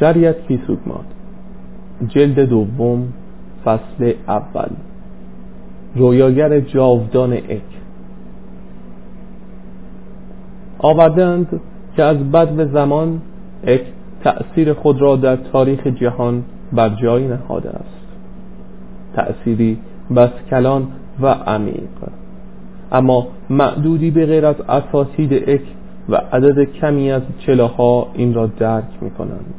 شریعت فیسوگماد جلد دوم فصل اول. رویاگر جاودان اک آوردند که از بد زمان اک تأثیر خود را در تاریخ جهان بر جای نهاده است. تأثیری بس کلان و عمیق. اما معدودی به غیر از اساتید اک و عدد کمی از چلاها این را درک می کنند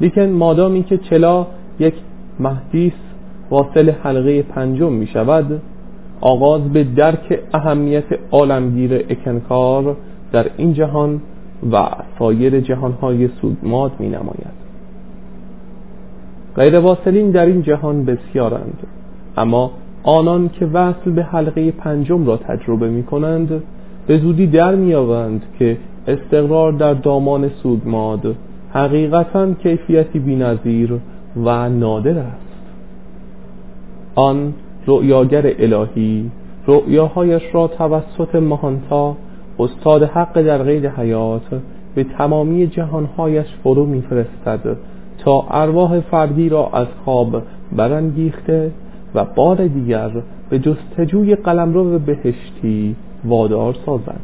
لیکن مادامی که چلا یک مهدیس واصل حلقه پنجم می شود آغاز به درک اهمیت عالمگیر اکنکار در این جهان و سایر جهانهای سودماد می نماید غیر واصلین در این جهان بسیارند اما آنان که وصل به حلقه پنجم را تجربه می کنند به زودی در میابند که استقرار در دامان سودماد حقیقتا کیفیتی بینظیر و نادر است. آن رؤیاگر الهی رؤیاهایش را توسط مهانتا استاد حق در قید حیات به تمامی جهانهایش فرو میفرستد تا ارواح فردی را از خواب برانگیخته و بار دیگر به جستجوی قلمرو بهشتی وادار سازد.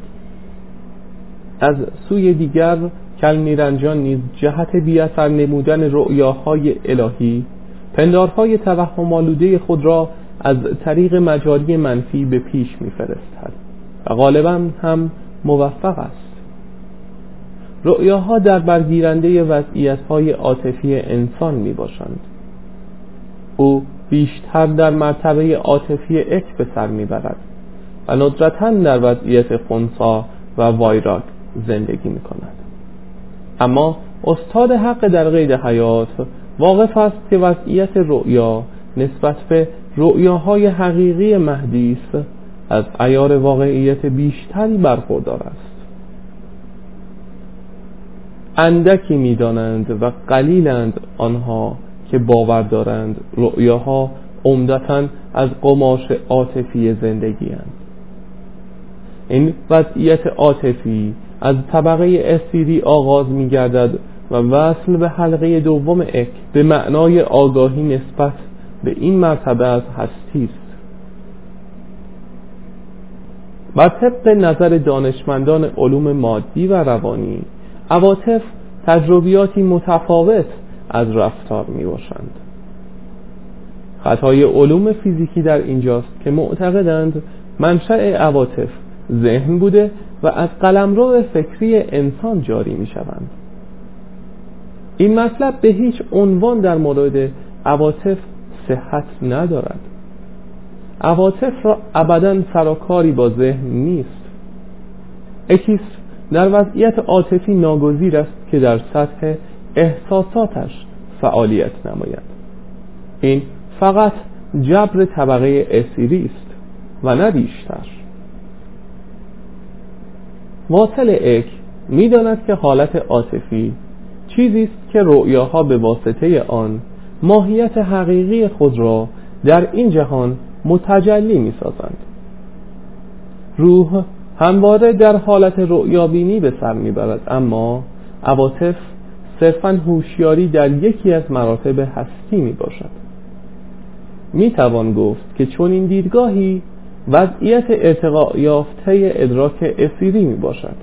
از سوی دیگر کل میرنجان نیز جهت بیاثر نمودن رؤیاهای الهی پندارهای توهم آلوده خود را از طریق مجاری منفی به پیش میفرستد و غالبا هم موفق است. رؤیاها در برگیرنده وضعیتهای عاطفی انسان می باشند او بیشتر در مرتبه عاطفی اک به سر می‌برد و ندرتا در وضعیت خونسا و وایراک زندگی می کند اما استاد حق در قید حیات واقف است که وضعیت رؤیا نسبت به رؤیاهای حقیقی مهدیس از ایار واقعیت بیشتری برخوردار است اندکی می‌دانند و قلیلند آنها که باور دارند رؤیاها عمدتا از قماش عاطفی زندگی هند. این وضعیت عاطفی از طبقه اسیری آغاز می گردد و وصل به حلقه دوم اک به معنای آگاهی نسبت به این مرتبه از هستی است. بر طبق نظر دانشمندان علوم مادی و روانی عواطف تجربیاتی متفاوت از رفتار می باشند خطای علوم فیزیکی در اینجاست که معتقدند منشأ عواطف ذهن بوده و از قلمرو فکری انسان جاری می شوند این مطلب به هیچ عنوان در مورد عواطف صحت ندارد. عواطف را ابدا سراکاری با ذهن نیست. اکیس در وضعیت عاطفی ناگزیر است که در سطح احساساتش فعالیت نماید. این فقط جبر طبقه اسیری است و نه بیشتر. واصل اک می‌داند که حالت عاطفی چیزی است که رؤیاها به واسطه آن ماهیت حقیقی خود را در این جهان متجلی می سازند روح همواره در حالت رؤیابینی به سر می‌برد اما عواطف صرفا هوشیاری در یکی از مراتب هستی می باشد گفت که چون این دیدگاهی وضعیت ارتقا یافته ادراک اسیری می باشد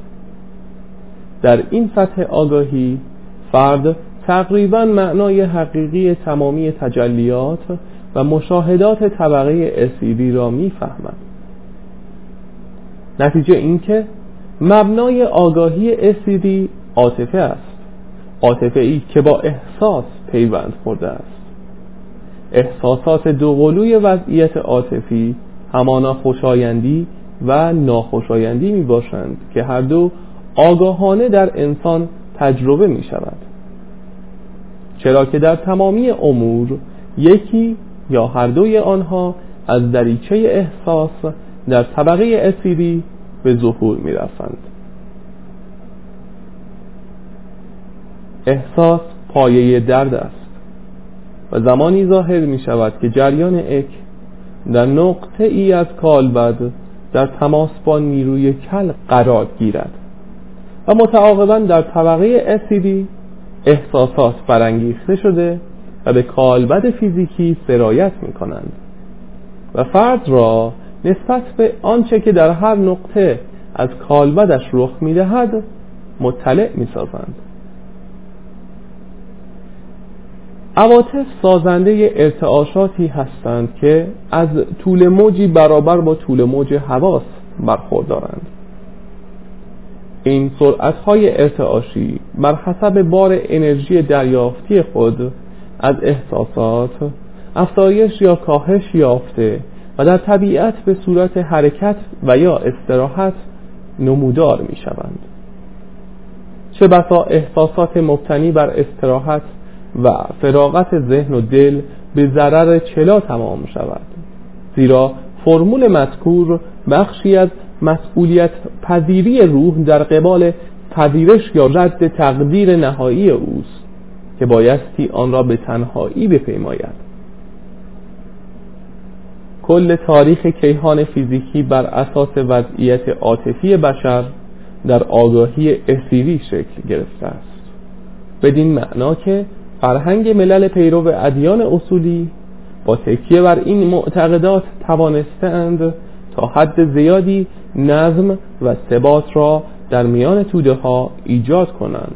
در این سطح آگاهی فرد تقریبا معنای حقیقی تمامی تجلیات و مشاهدات طبقه اسیری را می‌فهمد. نتیجه اینکه مبنای آگاهی اسیری عاطفه است. عاطفه ای که با احساس پیوند خورده است. احساسات دوقلوی وضعیت عاطفی همانا خوشایندی و ناخوشایندی می باشند که هر دو آگاهانه در انسان تجربه می شود چرا که در تمامی امور یکی یا هر دوی آنها از دریچه احساس در طبقه اسیری به ظهور می رسند. احساس پایه درد است و زمانی ظاهر می شود که جریان اک در نقطه ای از کالبد در تماس با نیروی کل قرار گیرد و متعاقبا در طبقه اسیدی احساسات برانگیخته شده و به کالبد فیزیکی سرایت می کنند و فرد را نسبت به آنچه که در هر نقطه از کالبدش رخ می دهد مطلع می سازند عواطف سازنده ارتعاشاتی هستند که از طول موجی برابر با طول موج حواس برخوردارند. این سرعت های ارتعاشی بر حسب بار انرژی دریافتی خود از احساسات افزایش یا کاهش یافته و در طبیعت به صورت حرکت و یا استراحت نمودار می شوند چه بسا احساسات مبتنی بر استراحت و فراغت ذهن و دل به ضرر چلا تمام شود. زیرا فرمول مذکور بخشی از مسئولیت پذیری روح در قبال پذیرش یا رد تقدیر نهایی اوست که بایستی آن را به تنهایی بپیماید. کل تاریخ کیهان فیزیکی بر اساس وضعیت عاطفی بشر در آگاهی اسیری شکل گرفته است. بدین معنا که فرهنگ ملل پیرو ادیان اصولی با تکیه بر این معتقدات توانستند تا حد زیادی نظم و ثبات را در میان توده ها ایجاد کنند.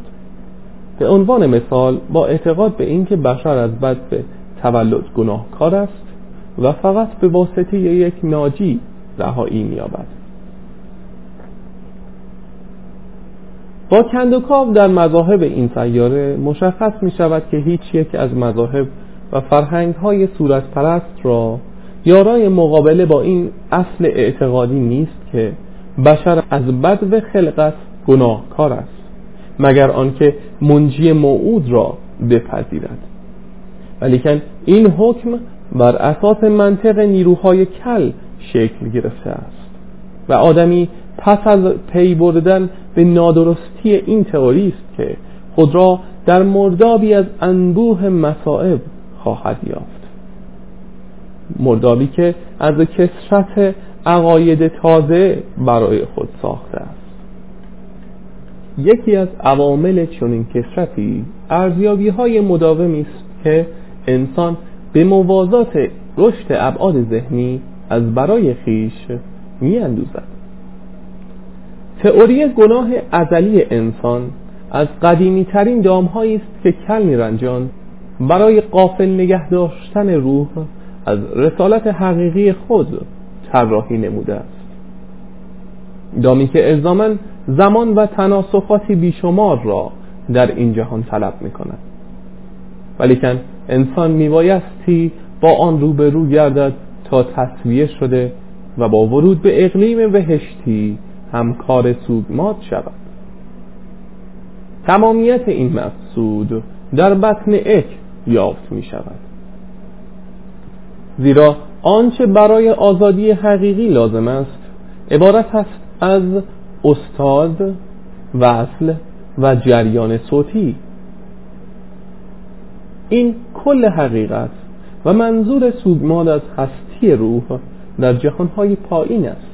به عنوان مثال با اعتقاد به اینکه بشر از بد به تولد گناهکار است و فقط به واسطه یک ناجی رهایی مییابد. با کندوکاو در مذاهب این سیاره مشخص می شود که هیچ یک از مذاهب و فرهنگ های صورت پرست را یارای مقابله با این اصل اعتقادی نیست که بشر از بد و خلقت گناهکار است مگر آنکه منجی موعود را بپذیرد. ولیکن این حکم بر اساس منطق نیروهای کل شکل گرفته است و آدمی پس از پی بردن به نادرستی این تئوری است که خود را در مردابی از انبوه مصائب خواهد یافت. مردابی که از کسرت عقاید تازه برای خود ساخته است. یکی از عوامل چنین کسرتی ارزیابی های مداومی است که انسان به موازات رشد ابعاد ذهنی از برای خیش می اندوزد تئوری گناه ازلی انسان از قدیمی ترین دام است که کل میرنجان برای قافل نگه داشتن روح از رسالت حقیقی خود طراحی نموده است. دامی که الزاما زمان و تناسخاتی بیشمار را در این جهان طلب می کند ولیکن انسان میبایستی با آن روبرو گردد تا تصویه شده و با ورود به اقلیم بهشتی همکار سوگمات شود. تمامیت این مقصود در بطن اک یافت می شود زیرا آنچه برای آزادی حقیقی لازم است عبارت است از استاد وصل و جریان صوتی. این کل حقیقت و منظور سوگماد از هستی روح در جهانهای پایین است.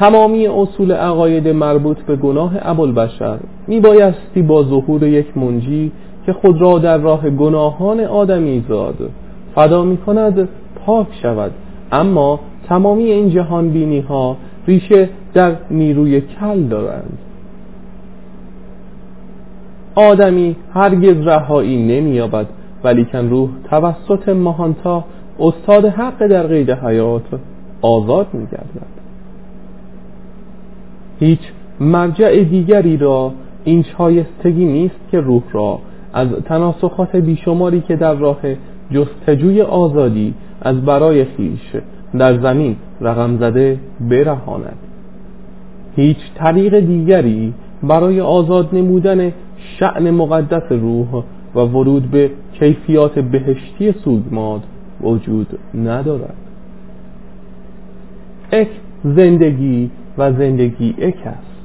تمامی اصول عقاید مربوط به گناه ابوالبشر میبایستی با ظهور یک منجی که خود را در راه گناهان آدمی زاد فدا می کند پاک شود. اما تمامی این جهان بینی ها ریشه در نیروی کل دارند. آدمی هرگز رهایی نمییابد ولیکن روح توسط ماهانتا استاد حق در قید حیات آزاد میگردد. هیچ مرجع دیگری را این شایستگی نیست که روح را از تناسخات بیشماری که در راه جستجوی آزادی از برای خیش در زمین رقم زده برهاند. هیچ طریق دیگری برای آزاد نمودن شعن مقدس روح و ورود به کیفیات بهشتی سوگماد وجود ندارد. اک زندگی و زندگی اک است.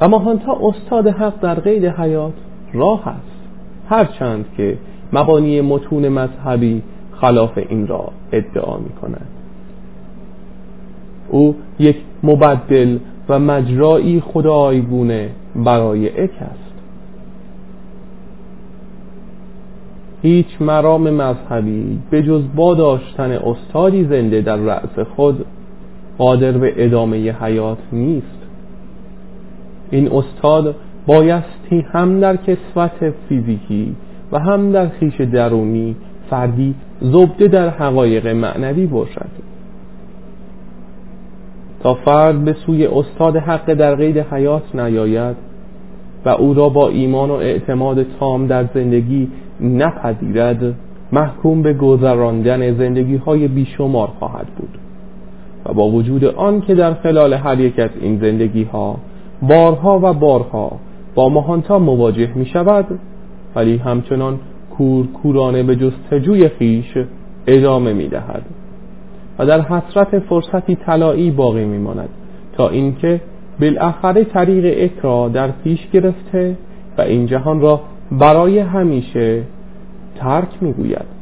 و ماهانتا استاد حق در قید حیات راه است. هرچند که مبانی متون مذهبی خلاف این را ادعا می کند. او یک مبدل و مجرایی خدایگونه برای اک است. هیچ مرام مذهبی به جز با داشتن استادی زنده در رأس خود قادر به ادامه حیات نیست. این استاد بایستی هم در کسوت فیزیکی و هم در خیش درونی فردی زبده در حقایق معنوی باشد. تا فرد به سوی استاد حق در قید حیات نیاید و او را با ایمان و اعتماد تام در زندگی نپذیرد محکوم به گذراندن زندگی های بیشمار خواهد بود. و با وجود آن که در خلال هر یک از این زندگی ها بارها و بارها با مهانتا مواجه می شود ولی همچنان کور کورانه به جستجوی خیش ادامه می دهد و در حسرت فرصتی طلایی باقی می ماند تا اینکه بالاخره طریق اک در پیش گرفته و این جهان را برای همیشه ترک می‌گوید.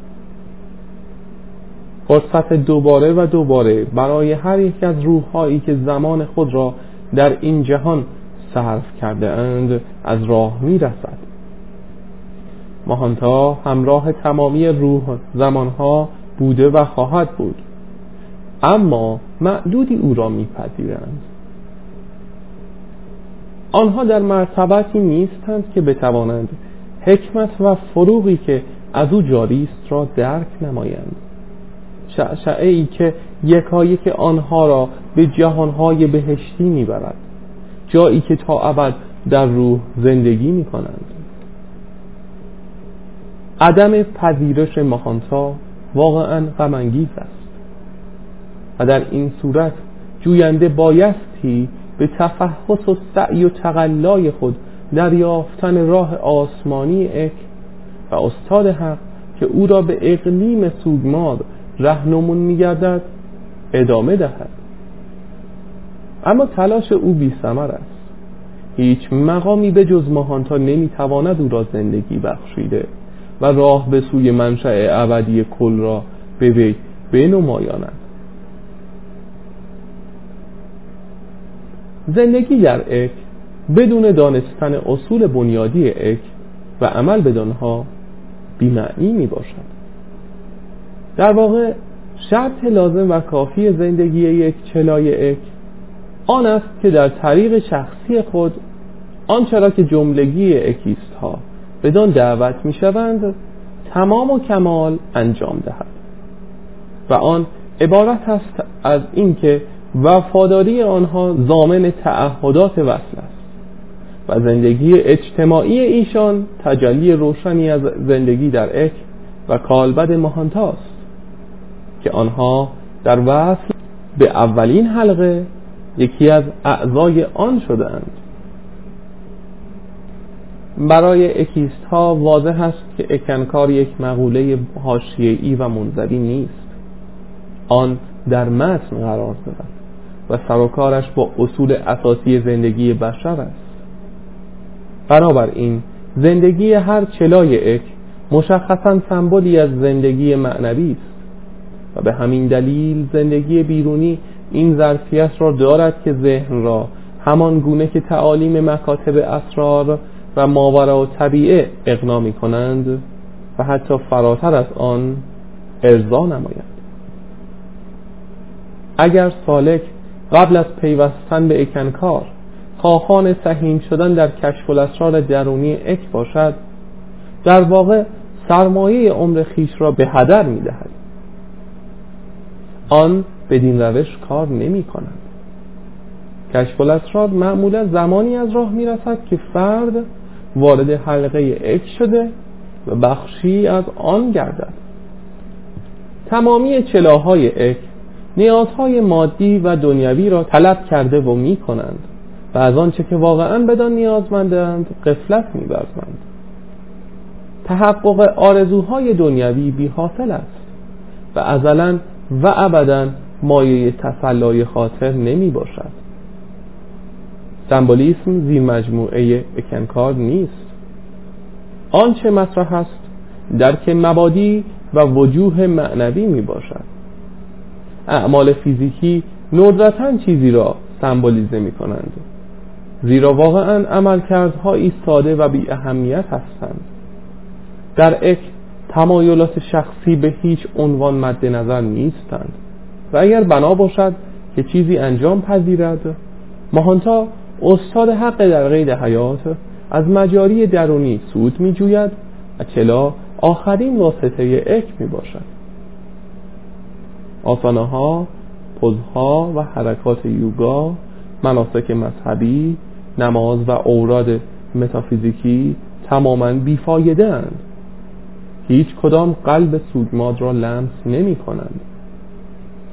فرصت دوباره و دوباره برای هر یک از روحهایی که زمان خود را در این جهان صرف کرده اند از راه می رسد ماهانتا همراه تمامی روح زمانها بوده و خواهد بود. اما معدودی او را میپذیرند. آنها در مرتبتی نیستند که بتوانند حکمت و فروغی که از او جاری است را درک نمایند. شعشعه ای که یکایک آنها را به جهانهای بهشتی می‌برد جایی که تا ابد در روح زندگی می کنند عدم پذیرش ماهانتا واقعا غمانگیز است و در این صورت جوینده بایستی به تفحص و سعی و تقلای خود در یافتن راه آسمانی اک و استاد حق که او را به اقلیم سوگماد رهنمون میگردد ادامه دهد. اما تلاش او بی است. هیچ مقامی به جز ماهانتا نمی‌تواند او را زندگی بخشیده و راه به سوی منشأ ابدی کل را به وی بنمایاند. زندگی در اک بدون دانستن اصول بنیادی اک و عمل بدانها بیمعنی می باشد در واقع شرط لازم و کافی زندگی یک چلای اک آن است که در طریق شخصی خود آنچه را که جملگی اکیست ها بدان دعوت می شوند تمام و کمال انجام دهد. و آن عبارت است از اینکه وفاداری آنها زامن تعهدات وصل است و زندگی اجتماعی ایشان تجلی روشنی از زندگی در اک و کالبد مهانتاست که آنها در وصل به اولین حلقه یکی از اعضای آن شدند برای اکیست ها واضح است که اکنکار یک مقوله ای و منظری نیست. آن در متن قرار دارد و سروکارش با اصول اساسی زندگی بشر است. بنابراین زندگی هر چلای اک مشخصا سمبولی از زندگی معنوی است. و به همین دلیل زندگی بیرونی این ظرفیت را دارد که ذهن را همان گونه که تعالیم مکاتب اسرار و ماورا و طبیعه اقنا می کنند و حتی فراتر از آن ارضا نماید. اگر سالک قبل از پیوستن به اکنکار خواهان سهیم شدن در کشف الاسرار درونی اک باشد در واقع سرمایه عمر خیش را به هدر می دهد. آن بدین روش کار نمی کند کشف الاسرار معمولا زمانی از راه می رسد که فرد وارد حلقه اک شده و بخشی از آن گردد تمامی چلاهای اک نیازهای مادی و دنیوی را طلب کرده و می کنند و از آنچه که واقعا بدان نیازمندند قفلت می برزند. تحقق آرزوهای دنیوی بی حاصل است و ازلا و ابدا مایه تسلای خاطر نمی باشد. سمبولیسم زیر مجموعه اکنکار نیست. آنچه مطرح است درک مبادی و وجوه معنوی می باشد. اعمال فیزیکی ندرتا چیزی را سمبولیزه می کنند زیرا واقعا عملکردها ایستاده و بی اهمیت هستند. در اک تمایلات شخصی به هیچ عنوان مد نظر نیستند. و اگر بنا باشد که چیزی انجام پذیرد ماهانتا استاد حق در قید حیات از مجاری درونی سود می جوید و چلا آخرین واسطه اک می باشد آسانه ها پوزها و حرکات یوگا مناسک مذهبی نماز و اوراد متافیزیکی تماما بیفایده اند. هیچ کدام قلب سوگماد را لمس نمی کنند.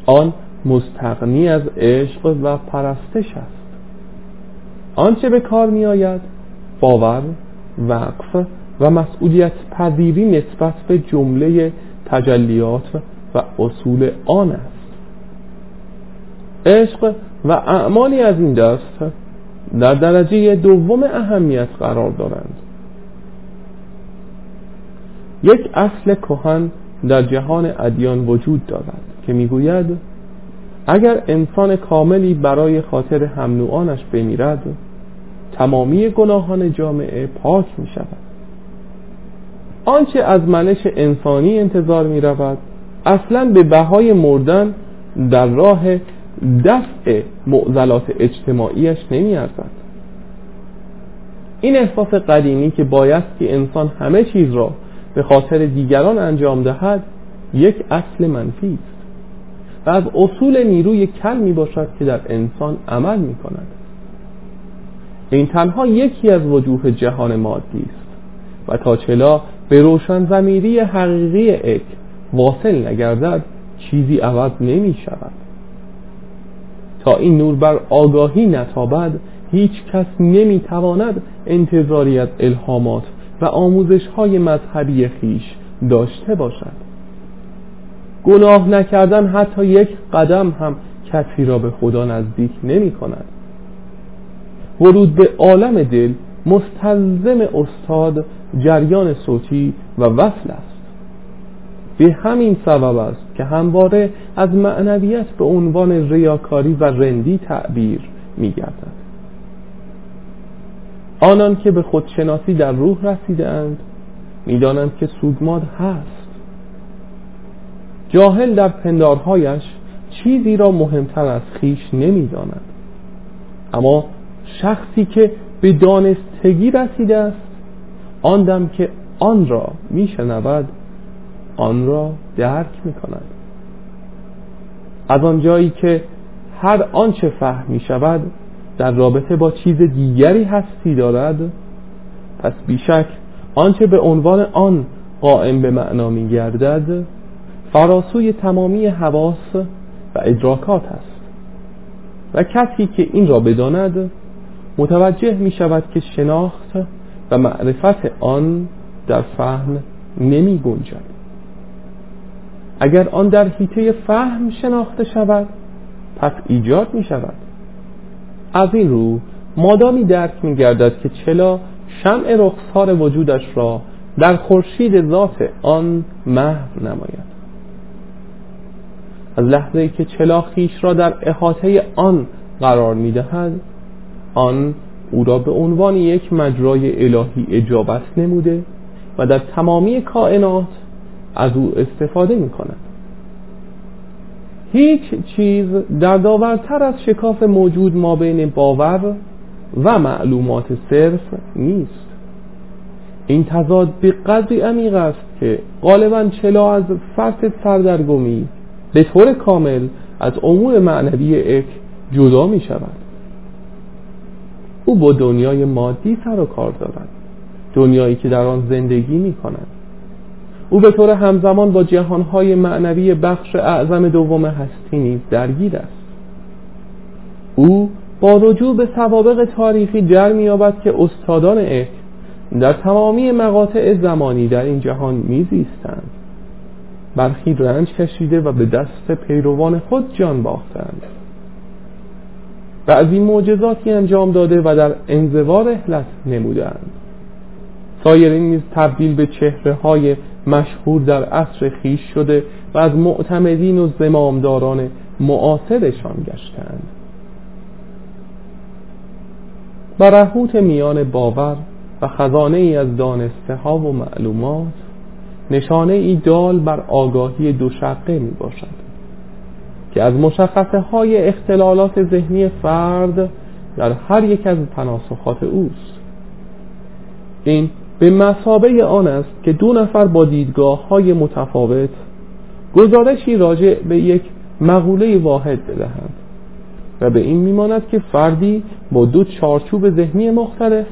آن مستغنی از عشق و پرستش است. آنچه به کار می آید؟ باور وقف و مسئولیت پذیری نسبت به جمله تجلیات و اصول آن است. عشق و اعمالی از این دست در درجه دوم اهمیت قرار دارند. یک اصل کهن در جهان ادیان وجود دارد که می‌گوید اگر انسان کاملی برای خاطر هم بمیرد تمامی گناهان جامعه پاک می شود آنچه از منش انسانی انتظار می رود اصلا به بهای مردن در راه دفع معضلات اجتماعیش نمی ارزد این احساس قدیمی که باید که انسان همه چیز را به خاطر دیگران انجام دهد یک اصل منفی است. و از اصول نیروی کل می باشد که در انسان عمل می کند. این تنها یکی از وجوه جهان مادی است. و تا چلا به روشن زمیری حقیقی اک واصل نگردد چیزی عوض نمی شود. تا این نور بر آگاهی نتابد هیچ کس نمی تواند انتظاری از الهامات و آموزش های مذهبی خیش داشته باشد. گناه نکردن حتی یک قدم هم کسی را به خدا نزدیک نمی کند. ورود به عالم دل مستلزم استاد جریان صوتی و وصل است. به همین سبب است که همواره از معنویت به عنوان ریاکاری و رندی تعبیر می آنان که به خودشناسی در روح رسیده اند می‌دانند که سوگماد هست. جاهل در پندارهایش چیزی را مهمتر از خیش نمی‌داند. اما شخصی که به دانستگی رسیده است آن دم که آن را میشنود آن را درک می کند از آنجایی که هر آنچه فهم می شود در رابطه با چیز دیگری هستی دارد؟ پس بیشک آنچه به عنوان آن قائم به معنا می گردد فراسوی تمامی حواس و ادراکات است. و کسی که این را بداند متوجه می شود که شناخت و معرفت آن در فهم نمی گنجد اگر آن در حیطه فهم شناخته شود پس ایجاد می شود از این رو مادامی درک می گردد که چلا شمع رخسار وجودش را در خورشید ذات آن محو نماید. از لحظه که چلا خیش را در احاطه آن قرار می دهد آن او را به عنوان یک مجرای الهی اجابت نموده و در تمامی کائنات از او استفاده می کند هیچ چیز در داورتر از شکاف موجود ما بین باور و معلومات صرف نیست. این تضاد به قدری عمیق است که غالبا چلا از فرط سردرگمی به طور کامل از امور معنوی اک جدا می شود. او با دنیای مادی سر و کار دارد. دنیایی که در آن زندگی می کند. او به طور همزمان با جهانهای معنوی بخش اعظم دوم هستی نیز درگیر است. او با رجوع به سوابق تاریخی در مییابد که استادان اک در تمامی مقاطع زمانی در این جهان میزیستند. برخی رنج کشیده و به دست پیروان خود جان باختند. بعضی معجزاتی انجام داده و در انزوا رحلت نمودند سایرین نیز تبدیل به چهره های مشهور در عصر خیش شده و از معتمدین و زمامداران معاصرشان گشتند. برهوت میان باور و خزانه ای از دانسته ها و معلومات نشانه ای دال بر آگاهی دوشقه می باشد که از مشخصه های اختلالات ذهنی فرد در هر یک از تناسخات اوست. این به مسابه آن است که دو نفر با دیدگاه های متفاوت گزارشی راجع به یک مقوله واحد بدهند و به این میماند که فردی با دو چارچوب ذهنی مختلف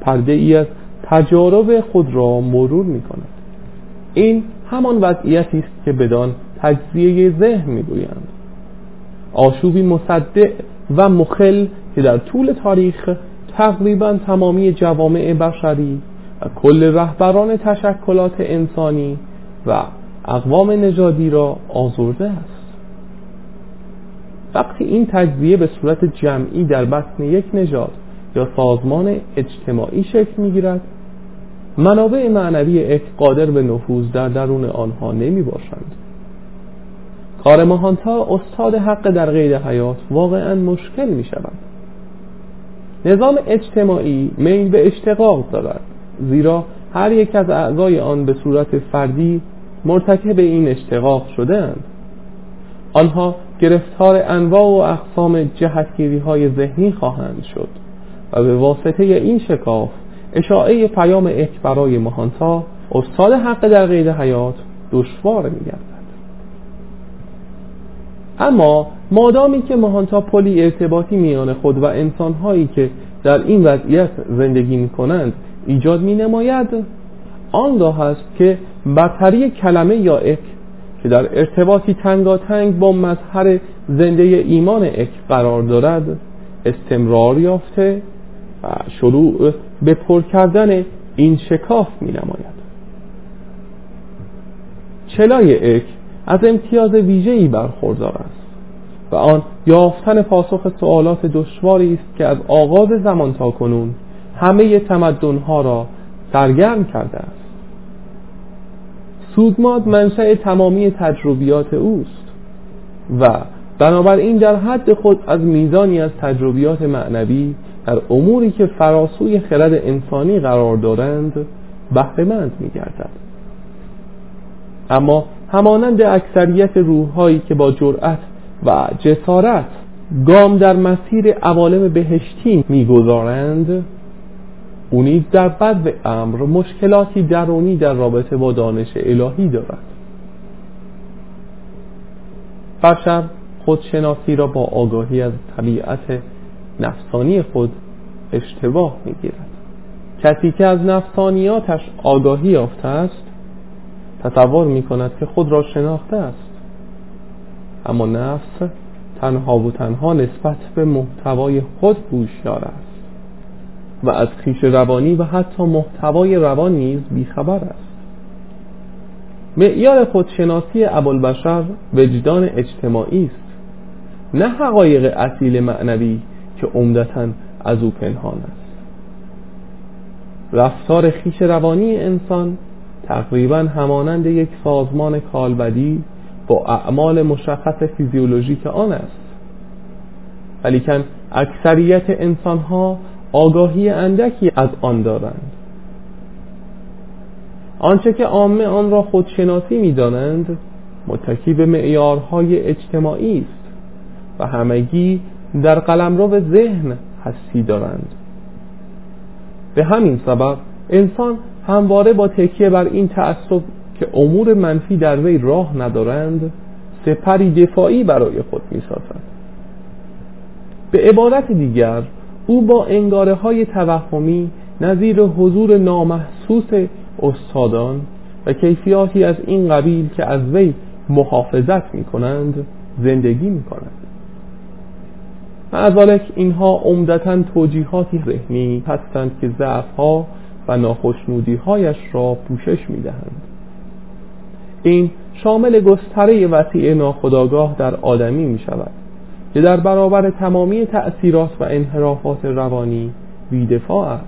پرده ای از تجارب خود را مرور می کند این همان وضعیتی است که بدان تجزیه ذهن می‌گویند. آشوبی مصدع و مخل که در طول تاریخ تقریبا تمامی جوامع بشری کل رهبران تشکلات انسانی و اقوام نژادی را آزرده است. وقتی این تجزیه به صورت جمعی در بطن یک نژاد یا سازمان اجتماعی شکل می‌گیرد منابع معنوی اک قادر به نفوذ در درون آنها نمی باشند کار مهانتا استاد حق در غیر حیات واقعا مشکل می شود نظام اجتماعی میل به اشتقاق دارد. زیرا هر یک از اعضای آن به صورت فردی مرتکب این اشتقاق شدهاند. آنها گرفتار انواع و اقسام جهتگیری های ذهنی خواهند شد و به واسطه این شکاف اشاعه پیام اک برای مهانتا استاد حق در غیر حیات دشوار میگردد. اما مادامی که مهانتا پلی ارتباطی میان خود و انسانهایی که در این وضعیت زندگی می کنند ایجاد می نماید آنگاه است که برتری کلمه یا اک که در ارتباطی تنگاتنگ با مظهر زنده ایمان اک قرار دارد استمرار یافته و شروع به پر کردن این شکاف می نماید چلای اک از امتیاز ویژه‌ای برخوردار است و آن یافتن پاسخ سوالات دشواری است که از آغاز زمان تا کنون همه تمدنها را سرگرم کرده است. سودماد منشأ تمامی تجربیات اوست و بنابراین در حد خود از میزانی از تجربیات معنوی در اموری که فراسوی خرد انسانی قرار دارند بهرهمند میگردد. اما همانند اکثریت روحهایی که با جرأت و جسارت گام در مسیر عوالم بهشتی می‌گذارند او در بد امر مشکلاتی درونی در رابطه با دانش الهی دارد. بشر خودشناسی را با آگاهی از طبیعت نفسانی خود اشتباه می‌گیرد. کسی که از نفسانیاتش آگاهی یافته است تصور می کند که خود را شناخته است. اما نفس تنها و تنها نسبت به محتوای خود هوشیار است. و از خیش روانی و حتی محتوای روان نیز بیخبر است. معیار خودشناسی ابوالبشر وجدان اجتماعی است. نه حقایق اصیل معنوی که عمدتا از او پنهان است. رفتار خیش روانی انسان تقریبا همانند یک سازمان کالبدی با اعمال مشخص فیزیولوژیک آن است. ولیکن اکثریت انسان ها آگاهی اندکی از آن دارند آنچه که عامه آن را خودشناسی می دانند متکی به معیارهای اجتماعی است و همگی در قلمرو ذهن هستی دارند به همین سبب انسان همواره با تکیه بر این تعصب که امور منفی در وی راه ندارند سپری دفاعی برای خود می سازد. به عبارت دیگر او با انگاره های توهمی نظیر حضور نامحسوس استادان و کیفیاتی از این قبیل که از وی محافظت می کنند زندگی می کنند معذالک اینها عمدتا توجیهاتی ذهنی هستند که ضعفها و ناخشنودیهایش را پوشش می دهند این شامل گستره وسیع ناخداگاه در آدمی می شود که در برابر تمامی تأثیرات و انحرافات روانی بیدفاع است.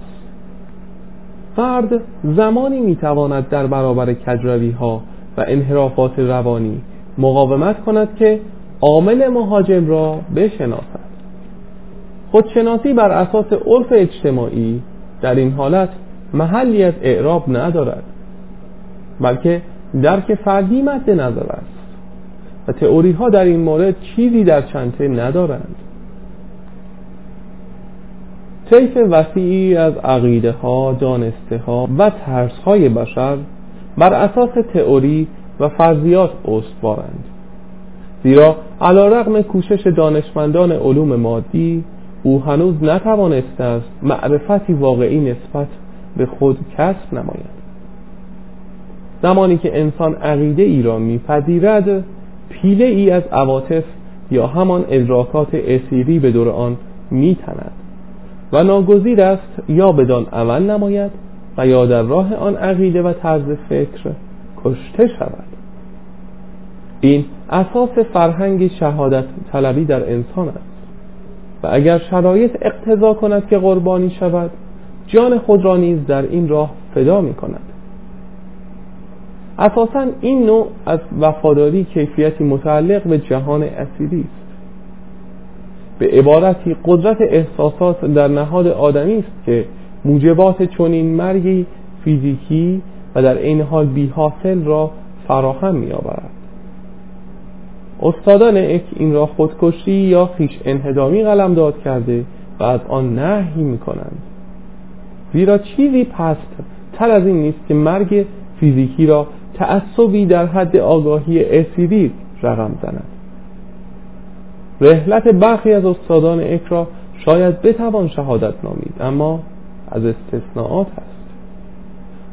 فرد زمانی می‌تواند در برابر کجروی ها و انحرافات روانی مقاومت کند که عامل مهاجم را بشناسد. خودشناسی بر اساس عرف اجتماعی در این حالت محلی از اعراب ندارد بلکه درک فردی مد نظر است. و ها در این مورد چیزی در چنته ندارند. طیف وسیعی از عقیده ها، دانسته ها و ترس های بشر بر اساس تئوری و فرضیات استوارند. زیرا علا رقم کوشش دانشمندان علوم مادی او هنوز نتوانسته است معرفتی واقعی نسبت به خود کسب نماید. زمانی که انسان عقیده ای را میپذیرد پیله ای از عواطف یا همان ادراکات اسیری به دور آن میتند و ناگزیر است یا بدان عمل نماید و یا در راه آن عقیده و طرز فکر کشته شود. این اساس فرهنگ شهادت طلبی در انسان است و اگر شرایط اقتضا کند که قربانی شود جان خود را نیز در این راه فدا می کند اساسا این نوع از وفاداری کیفیتی متعلق به جهان اسیری است. به عبارتی قدرت احساسات در نهاد آدمی است که موجبات چنین مرگی فیزیکی و در این حال بیحاصل را فراهم می آورد استادان اک این را خودکشی یا خیش انهدامی داد کرده و از آن نهی می کنند زیرا چیزی پست تر از این نیست که مرگ فیزیکی را تعصبی در حد آگاهی اسیدی رقم زند. رحلت برخی از استادان اک را شاید بتوان شهادت نامید اما از استثناءات است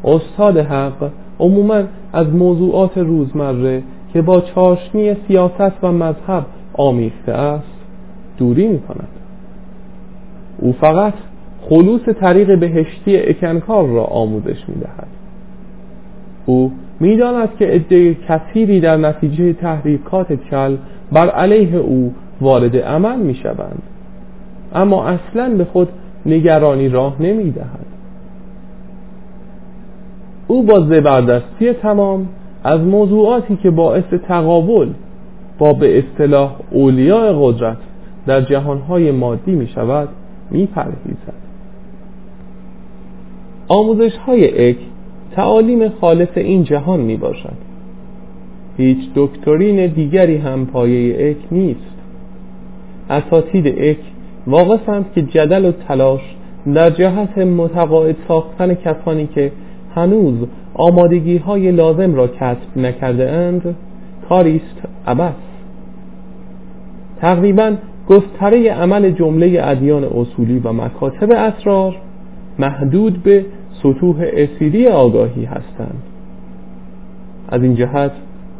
استاد حق عموما از موضوعات روزمره که با چاشنی سیاست و مذهب آمیخته است دوری می کند او فقط خلوص طریق بهشتی اکنکار را آموزش می دهد او می‌داند که عده کثیری در نتیجه تحریکات کل بر علیه او وارد عمل می شوند اما اصلا به خود نگرانی راه نمی دهد او با زبردستی تمام از موضوعاتی که باعث تقابل با به اصطلاح اولیاء قدرت در جهانهای مادی می شود می پرهیزد آموزش های اک تعالیم خالص این جهان می باشد. هیچ دکترین دیگری هم پایه اک نیست. اساتید اک واقفند که جدل و تلاش در جهت متقاعد ساختن کسانی که هنوز آمادگی های لازم را کسب نکرده اند کاریست عبس تقریبا گستره عمل جمله ادیان اصولی و مکاتب اسرار محدود به سطوح اسیری آگاهی هستند. از این جهت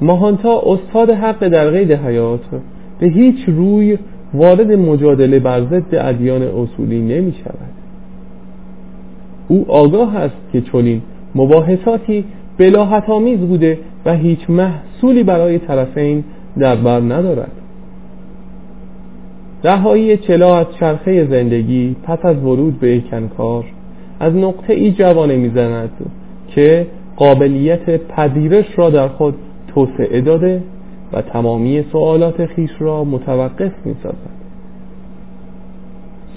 ماهانتا استاد حق در قید حیات به هیچ روی وارد مجادله بر ضد ادیان اصولی نمی شود. او آگاه است که چنین مباحثاتی بلاحت آمیز بوده و هیچ محصولی برای طرفین در بر ندارد. رهایی چلا از چرخه زندگی پس از ورود به ایکنکار از نقطه ای جوانه می‌زند که قابلیت پذیرش را در خود توسعه داده و تمامی سوالات خیش را متوقف می سازد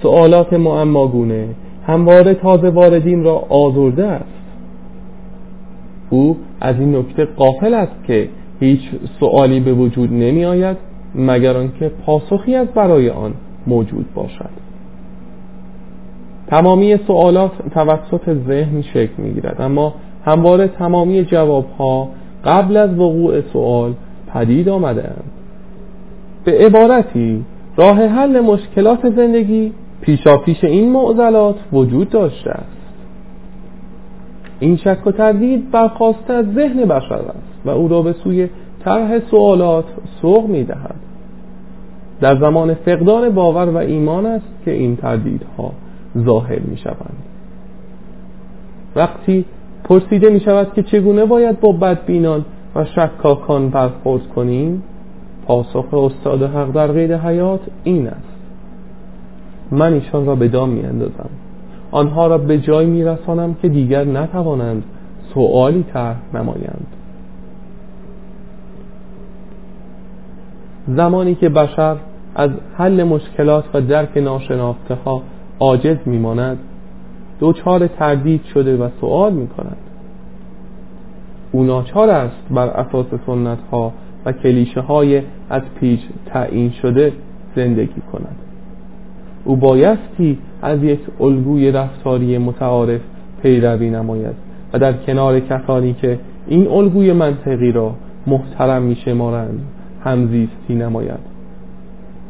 سوالات معماگونه همواره تازه واردین را آزرده است. او از این نکته قافل است که هیچ سوالی به وجود نمی آید مگر آنکه پاسخی از برای آن موجود باشد. تمامی سوالات توسط ذهن شکل می گیرد اما همواره تمامی جوابها قبل از وقوع سوال پدید آمده اند. به عبارتی راه حل مشکلات زندگی پیشا پیش این معضلات وجود داشته است. این شک و تردید برخواسته از ذهن بشر است و او را به سوی طرح سوالات سوق می دهد در زمان فقدان باور و ایمان است که این تردیدها ظاهر می شوند وقتی پرسیده می شود که چگونه باید با بدبینان و شکاکان برخورد کنیم پاسخ استاد حق در غیر حیات این است. من ایشان را به دام می اندازم آنها را به جای می رسانم که دیگر نتوانند سوالی طرح نمایند. زمانی که بشر از حل مشکلات و درک ناشناخته ها عاجز میماند. دوچار تردید شده و سوال می کند او ناچار است بر اساس سنت ها و کلیشه های از پیش تعیین شده زندگی کند. او بایستی از یک الگوی رفتاری متعارف پیروی نماید و در کنار کسانی که این الگوی منطقی را محترم می شمارند همزیستی نماید.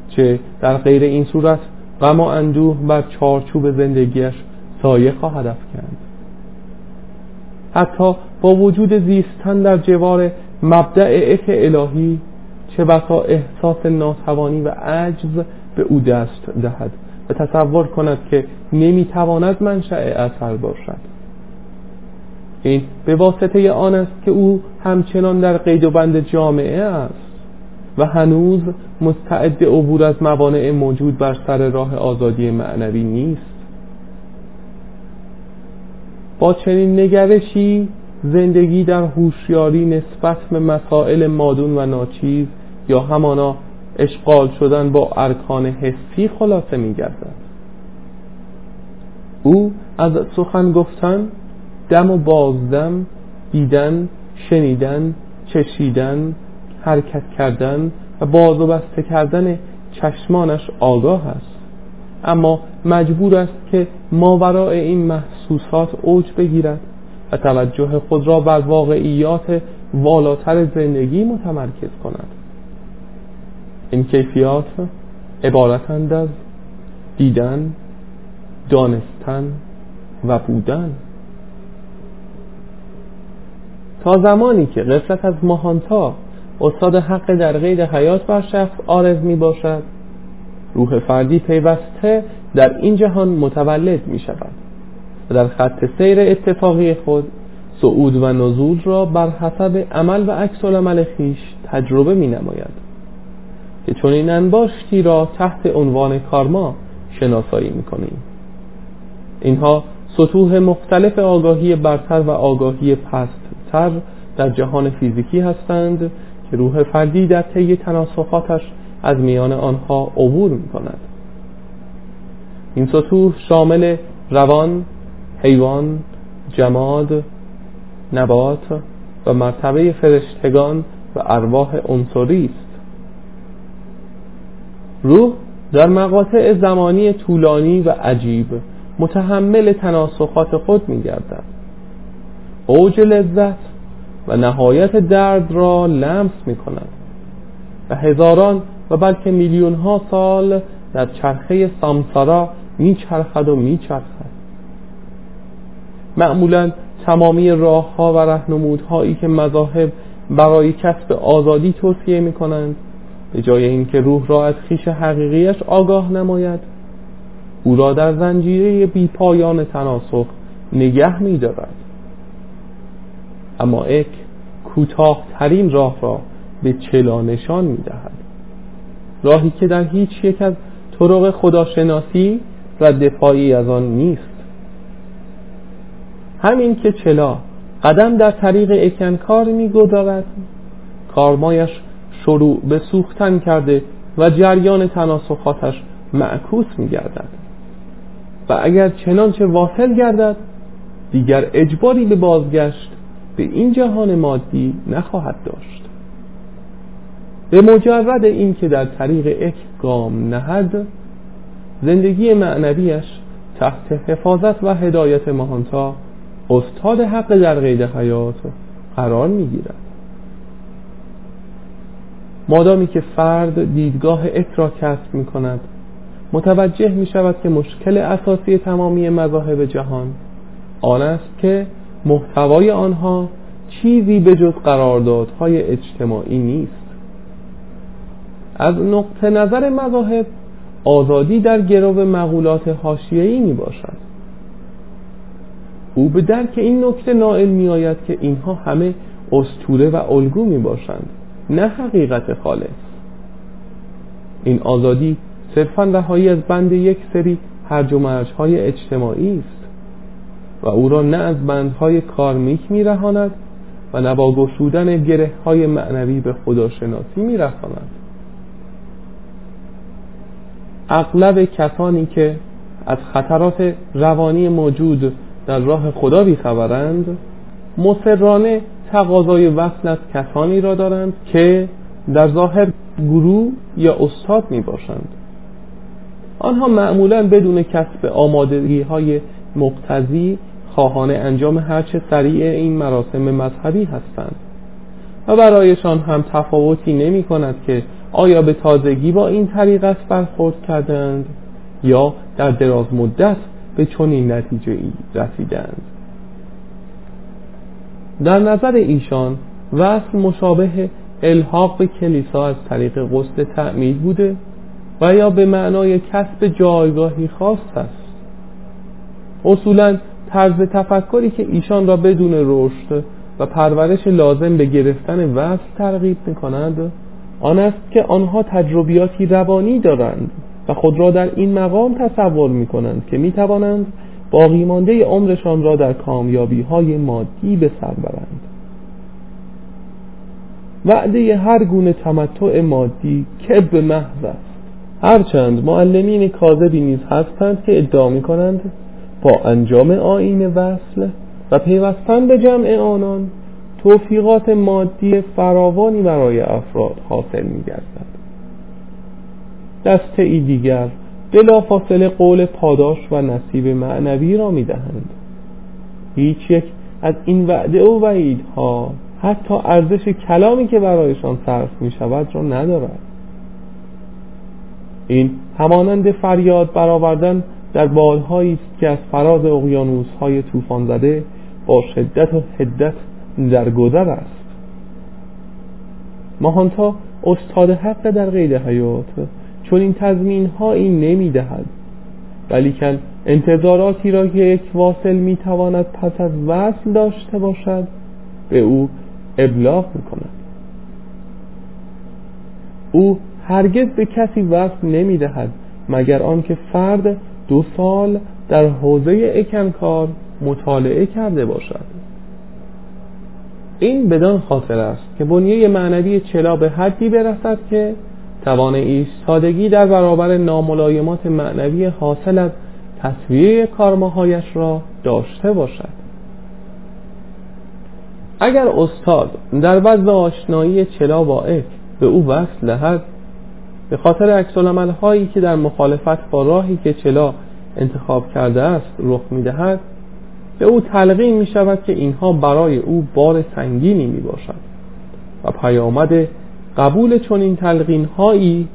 چه در غیر این صورت غم و اندوه بر چارچوب زندگیش سایه خواهد افکند. حتی با وجود زیستن در جوار مبدع اک الهی چه بسا احساس ناتوانی و عجز به او دست دهد و تصور کند که نمی‌تواند منشأ اثر باشد. این به واسطه آن است که او همچنان در قید و بند جامعه است. و هنوز مستعد عبور از موانع موجود بر سر راه آزادی معنوی نیست. با چنین نگرشی زندگی در هوشیاری نسبت به مسائل مادون و ناچیز یا همانا اشغال شدن با ارکان حسی خلاصه می گردد او از سخن گفتن دم و بازدم دیدن شنیدن چشیدن حرکت کردن و باز و بسته کردن چشمانش آگاه است. اما مجبور است که ماورای این محسوسات اوج بگیرد و توجه خود را بر واقعیات والاتر زندگی متمرکز کند. این کیفیات عبارتند از دیدن دانستن و بودن. تا زمانی که قفلت از ماهانتا استاد حق در غیر حیات بر شخص آرز می باشد. روح فردی پیوسته در این جهان متولد می شود و در خط سیر اتفاقی خود صعود و نزول را بر حسب عمل و عکس عمل خیش تجربه می نماید که چون این انباشتی را تحت عنوان کارما شناسایی می کنیم. اینها سطوح مختلف آگاهی برتر و آگاهی پستتر در جهان فیزیکی هستند که روح فردی در طی تناسخاتش از میان آنها عبور می کند این سطوح شامل روان، حیوان، جماد، نبات و مرتبه فرشتگان و ارواح عنصری است. روح در مقاطع زمانی طولانی و عجیب متحمل تناسخات خود می گردد اوج لذت و نهایت درد را لمس می کند و هزاران و بلکه میلیون ها سال در چرخه سامسارا می چرخد و می چرخد معمولا تمامی راه ها و رهنمودهایی که مذاهب برای کسب آزادی توصیه می کنند به جای اینکه روح را از خیش حقیقیش آگاه نماید او را در زنجیره بی پایان تناسخ نگه می دارد اما اک کوتاه ترین راه را به چلا نشان می دهد راهی که در هیچ یک از طرق خداشناسی و دفاعی از آن نیست. همین که چلا قدم در طریق اکنکار می گذارد کارمایش شروع به سوختن کرده و جریان تناسخاتش معکوس می گردد و اگر چنانچه واصل گردد دیگر اجباری به بازگشت به این جهان مادی نخواهد داشت. به مجرد اینکه در طریق اک گام نهد زندگی معنویش تحت حفاظت و هدایت ماهانتا استاد حق در قید حیات قرار می‌گیرد. مادامی که فرد دیدگاه اک را کسب می کند متوجه می شود که مشکل اساسی تمامی مذاهب جهان آن است که محتوای آنها چیزی به جز قراردادهای اجتماعی نیست. از نقطه نظر مذاهب آزادی در گرو مقولات حاشیه‌ای می باشد او به درک این نکته نائل می آید که اینها همه استوره و الگو می باشند نه حقیقت خالص. این آزادی صرفا رهایی از بند یک سری هرج و مرج های اجتماعی است. و او را نه از بندهای کارمیک میرهاند و نه با گشودن گره های معنوی به خداشناسی میرساند. اغلب کسانی که از خطرات روانی موجود در راه خدا بیخبرند مصرانه تقاضای وصل از کسانی را دارند که در ظاهر گروه یا استاد می باشند آنها معمولا بدون کسب آمادگی های مقتضی خواهان انجام هرچه سریع این مراسم مذهبی هستند. و برایشان هم تفاوتی نمی کند که آیا به تازگی با این طریقت برخورد کردند یا در دراز مدت به چنین نتیجه ای رسیدند. در نظر ایشان وصل مشابه الحاق به کلیسا از طریق غسل تعمید بوده و یا به معنای کسب جایگاهی خاص است. اصولا طرز تفکری که ایشان را بدون رشد و پرورش لازم به گرفتن وصل ترغیب می آن است که آنها تجربیاتی روانی دارند و خود را در این مقام تصور می کنند که می توانند باقی مانده عمرشان را در کامیابی های مادی به سر برند. وعده هر گونه تمتع مادی کب محض است. هرچند معلمین کاذبی نیز هستند که ادعا می کنند با انجام آین وصل و پیوستن به جمع آنان توفیقات مادی فراوانی برای افراد حاصل می گردد دسته ای دیگر بلا فاصله قول پاداش و نصیب معنوی را می دهند هیچ یک از این وعده و وعیدها حتی ارزش کلامی که برایشان صرف می شود را ندارد. این همانند فریاد برآوردن در بالهایی است که از فراز اقیانوس های طوفان زده با شدت و حدت در گذر است. ماهانتا استاد حق در قید حیات چون این تضمین هایی نمی دهد ولیکن انتظاراتی را که یک واصل می تواند پس از وصل داشته باشد به او ابلاغ می کند او هرگز به کسی وصل نمی دهد مگر آنکه فرد دو سال در حوزه اکنکار مطالعه کرده باشد. این بدان خاطر است که بنیه معنوی چلا به حدی برسد که توان ایستادگی در برابر ناملایمات معنوی حاصل از تصویه کارماهایش را داشته باشد. اگر استاد در وضع آشنایی چلا با اک به او وصل دهد به خاطر عکس هایی که در مخالفت با راهی که چلا انتخاب کرده است رخ می‌دهد به او تلقین می شود که اینها برای او بار سنگینی می باشد و پیامد قبول چنین تلقین هایی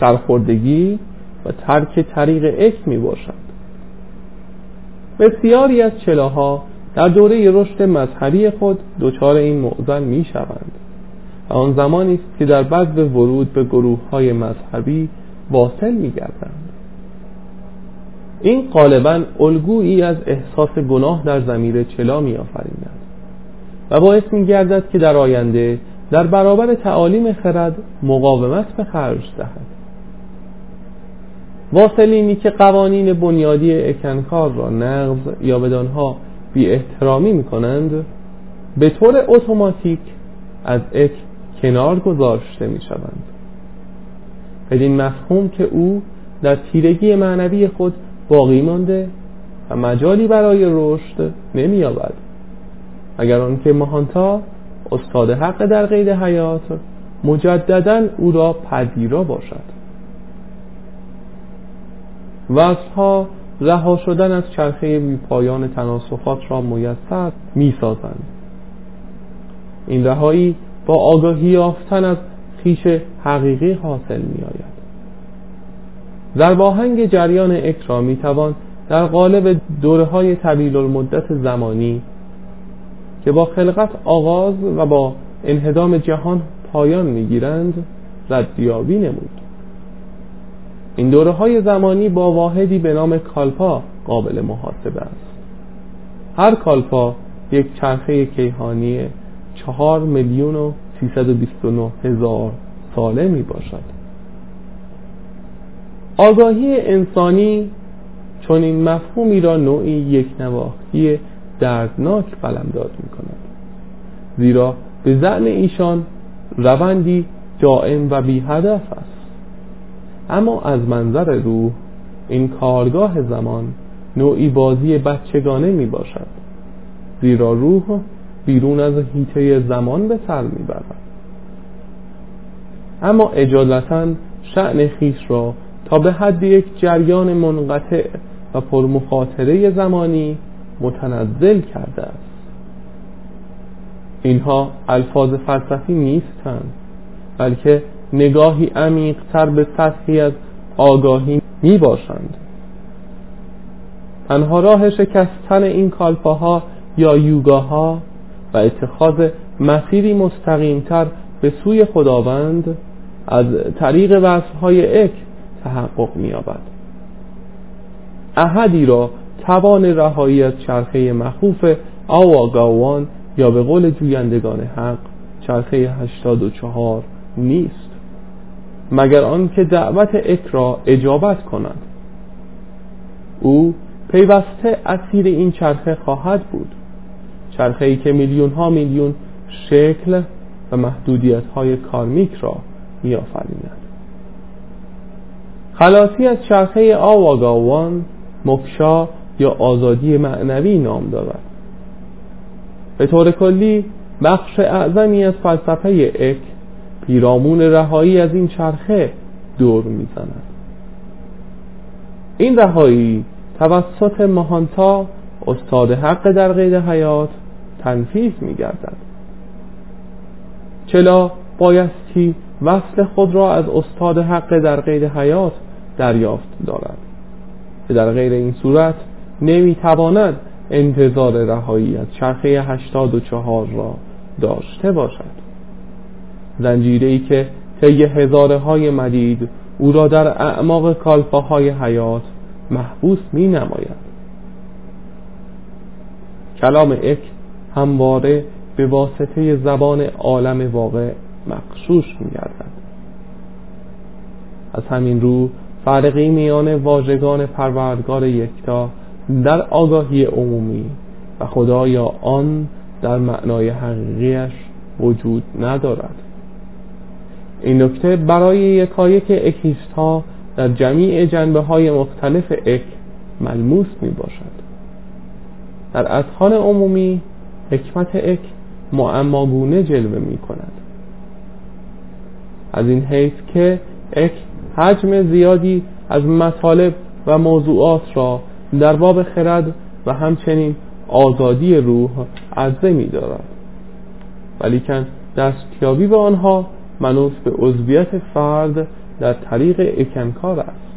سرخوردگی و ترک طریق اک می باشد بسیاری از چلاها در دوره رشد مذهبی خود دچار این معضل می شوند آن زمانی است که در بعد ورود به گروه های مذهبی واصل می گردند این غالبا الگویی از احساس گناه در زمیر چلا می آفریند و باعث می گردد که در آینده در برابر تعالیم خرد مقاومت به خرج دهد. واصلینی که قوانین بنیادی اکنکار را نقض یا بدانها بی احترامی می کنند به طور اتوماتیک از اک کنار گذاشته می شوند بدین مفهوم که او در تیرگی معنوی خود باقی مانده و مجالی برای رشد نمییابد. اگر آنکه مهانتا استاد حق در قید حیات مجددا او را پذیرا باشد. وصفها رها شدن از چرخه بی پایان تناسخات را میسر می سازند این رهایی با آگاهی یافتن از خیش حقیقی حاصل می آید در باهنگ جریان اکرا می توان در قالب دوره های طویل المدت زمانی که با خلقت آغاز و با انهدام جهان پایان می‌گیرند ردیابی نمود. این دوره های زمانی با واحدی به نام کالپا قابل محاسبه است. هر کالپا یک چرخه کیهانی چهار میلیون و نه هزار ساله می باشد. آگاهی انسانی چون این مفهومی را نوعی یک نواختی دردناک قلمداد می کند. زیرا به زعم ایشان روندی جائم و بی هدف است. اما از منظر روح این کارگاه زمان نوعی بازی بچگانه می باشد. زیرا روح بیرون از هیته زمان به سر می‌برد. اما اجالتا شعن خیش را تا به حد یک جریان منقطع و پرمخاطره زمانی متنزل کرده است. اینها الفاظ فلسفی نیستند بلکه نگاهی عمیقتر به سطحی از آگاهی می باشند تنها راه شکستن این کالپاها یا یوگاها و اتخاذ مسیری مستقیمتر به سوی خداوند از طریق وصفهای اک تحقق می‌یابد. احدی را توان رهایی از چرخه مخوف آواگاوان یا به قول جویندگان حق چرخه 84 نیست مگر آنکه دعوت اک را اجابت کند. او پیوسته اسیر این چرخه خواهد بود. چرخه ای که میلیون ها میلیون شکل و محدودیت های کارمیک را می آفریند خلاصی از چرخه آواگاوان مکشا یا آزادی معنوی نام دارد. به طور کلی بخش اعظمی از فلسفه اک پیرامون رهایی از این چرخه دور می‌زند. این رهایی توسط ماهانتا استاد حق در قید حیات تنفیذ می گردد چلا بایستی وصل خود را از استاد حق در قید حیات دریافت دارد. که در غیر این صورت نمی‌تواند انتظار رهایی از چرخه 84 را داشته باشد. زنجیره ای که طی هزاره های مدید او را در اعماق کالفاهای حیات محبوس می نماید کلام اک همواره به واسطه زبان عالم واقع مقشوش می گردد از همین رو فرقی میان واژگان پروردگار یکتا در آگاهی عمومی و خدا یا آن در معنای حقیقیش وجود ندارد. این نکته برای یکایک اکیست ها در جمیع جنبه های مختلف اک ملموس می باشد در اذهان عمومی حکمت اک معماگونه جلوه می کند. از این حیث که اک حجم زیادی از مطالب و موضوعات را در باب خرد و همچنین آزادی روح عرضه می دارد. ولیکن دستیابی به آنها منوط به عضویت فرد در طریق اکنکار است.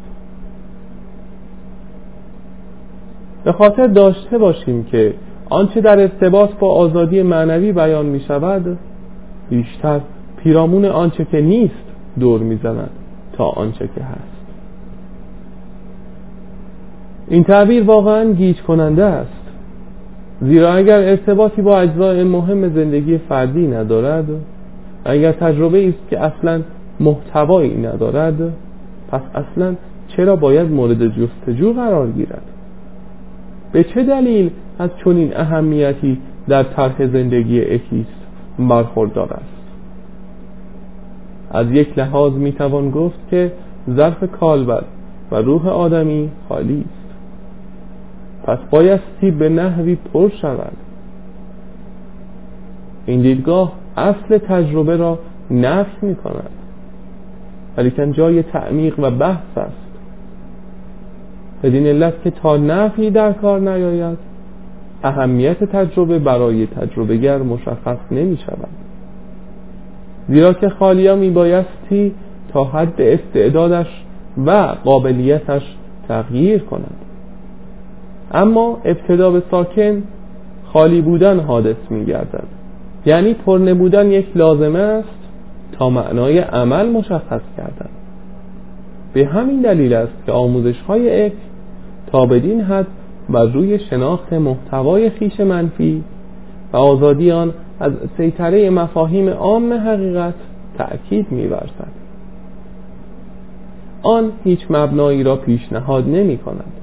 به خاطر داشته باشیم که آنچه در ارتباط با آزادی معنوی بیان می شود بیشتر پیرامون آنچه که نیست دور می زند تا آنچه که هست. این تعبیر واقعا گیج کننده است زیرا اگر ارتباطی با اجزای مهم زندگی فردی ندارد اگر تجربه است که اصلا محتوایی ندارد پس اصلا چرا باید مورد جستجو قرار گیرد؟ به چه دلیل از چنین اهمیتی در طرح زندگی اکیست برخوردار است. از یک لحاظ می‌توان گفت که ظرف کالبد و روح آدمی خالی است. پس بایستی به نحوی پر شود. این دیدگاه اصل تجربه را نفی می کند ولیکن جای تعمیق و بحث است. بدین علت که تا نفی در کار نیاید اهمیت تجربه برای تجربهگر مشخص نمی شود زیرا که خالیا می بایستی تا حد استعدادش و قابلیتش تغییر کند. اما ابتدا به ساکن خالی بودن حادث می گردد یعنی پر بودن یک لازمه است تا معنای عمل مشخص کردن به همین دلیل است که آموزش های اک تا بدین حد بر روی شناخت محتوای خیش منفی و آزادی آن از سیطره مفاهیم عام حقیقت تأکید می‌ورزد. آن هیچ مبنایی را پیشنهاد نمی کند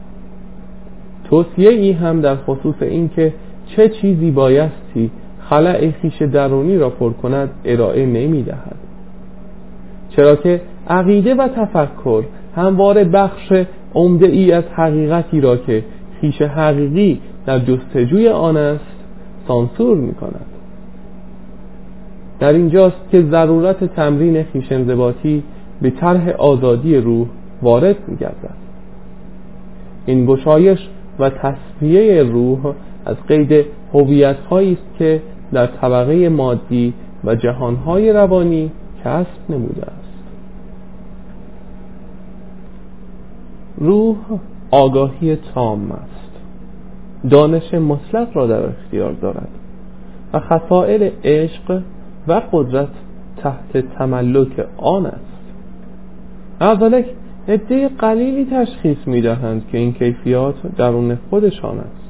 توصیه ای هم در خصوص اینکه چه چیزی بایستی خلع خیش درونی را پر کند ارائه نمی دهد چرا که عقیده و تفکر همواره بخش عمده ای از حقیقتی را که خیش حقیقی در جستجوی آن است سانسور می کند در اینجاست که ضرورت تمرین خیشنزباتی به طرح آزادی روح وارد میگردد. این گشایش و تصفیه روح از قید هویت است که در طبقه مادی و جهانهای روانی کسب نموده است. روح آگاهی تام است. دانش مطلق را در اختیار دارد و خصائل عشق و قدرت تحت تملک آن است. اولک عده قلیلی تشخیص می دهند که این کیفیات درون خودشان است.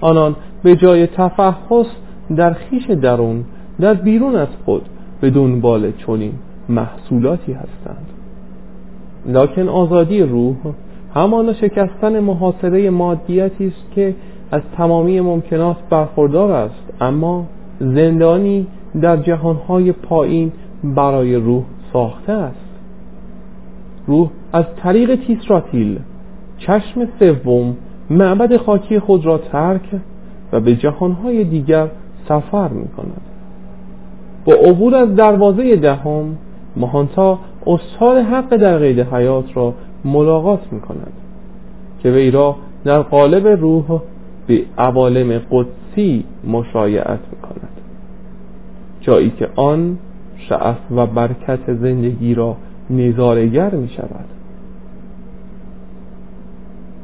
آنان به جای تفحص در خیش درون در بیرون از خود به دنبال چنین محصولاتی هستند. لکن آزادی روح همان شکستن محاصره مادیتی است که از تمامی ممکنات برخوردار است. اما زندانی در جهانهای پایین برای روح ساخته است. روح از طریق تیسراتیل چشم سوم معبد خاکی خود را ترک و به جهانهای دیگر سفر می کند با عبور از دروازه دهم مهانتا استاد حق در قید حیات را ملاقات می کند که وی را در قالب روح به عوالم قدسی مشایعت می کند جایی که آن شعف و برکت زندگی را نظارگر می شود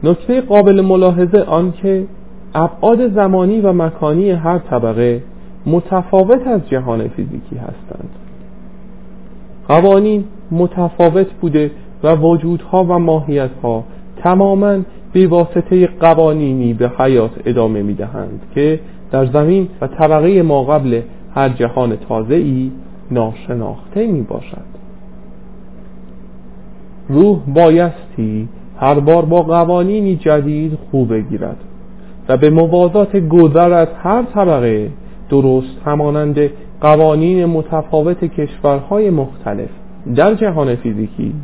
نکته قابل ملاحظه آن که ابعاد زمانی و مکانی هر طبقه متفاوت از جهان فیزیکی هستند. قوانین متفاوت بوده و وجودها و ماهیتها تماما به واسطه قوانینی به حیات ادامه می دهند که در زمین و طبقه ما قبل هر جهان تازه ای ناشناخته می باشد روح بایستی هر بار با قوانینی جدید خوب بگیرد و به موازات گذر از هر طبقه درست همانند قوانین متفاوت کشورهای مختلف در جهان فیزیکی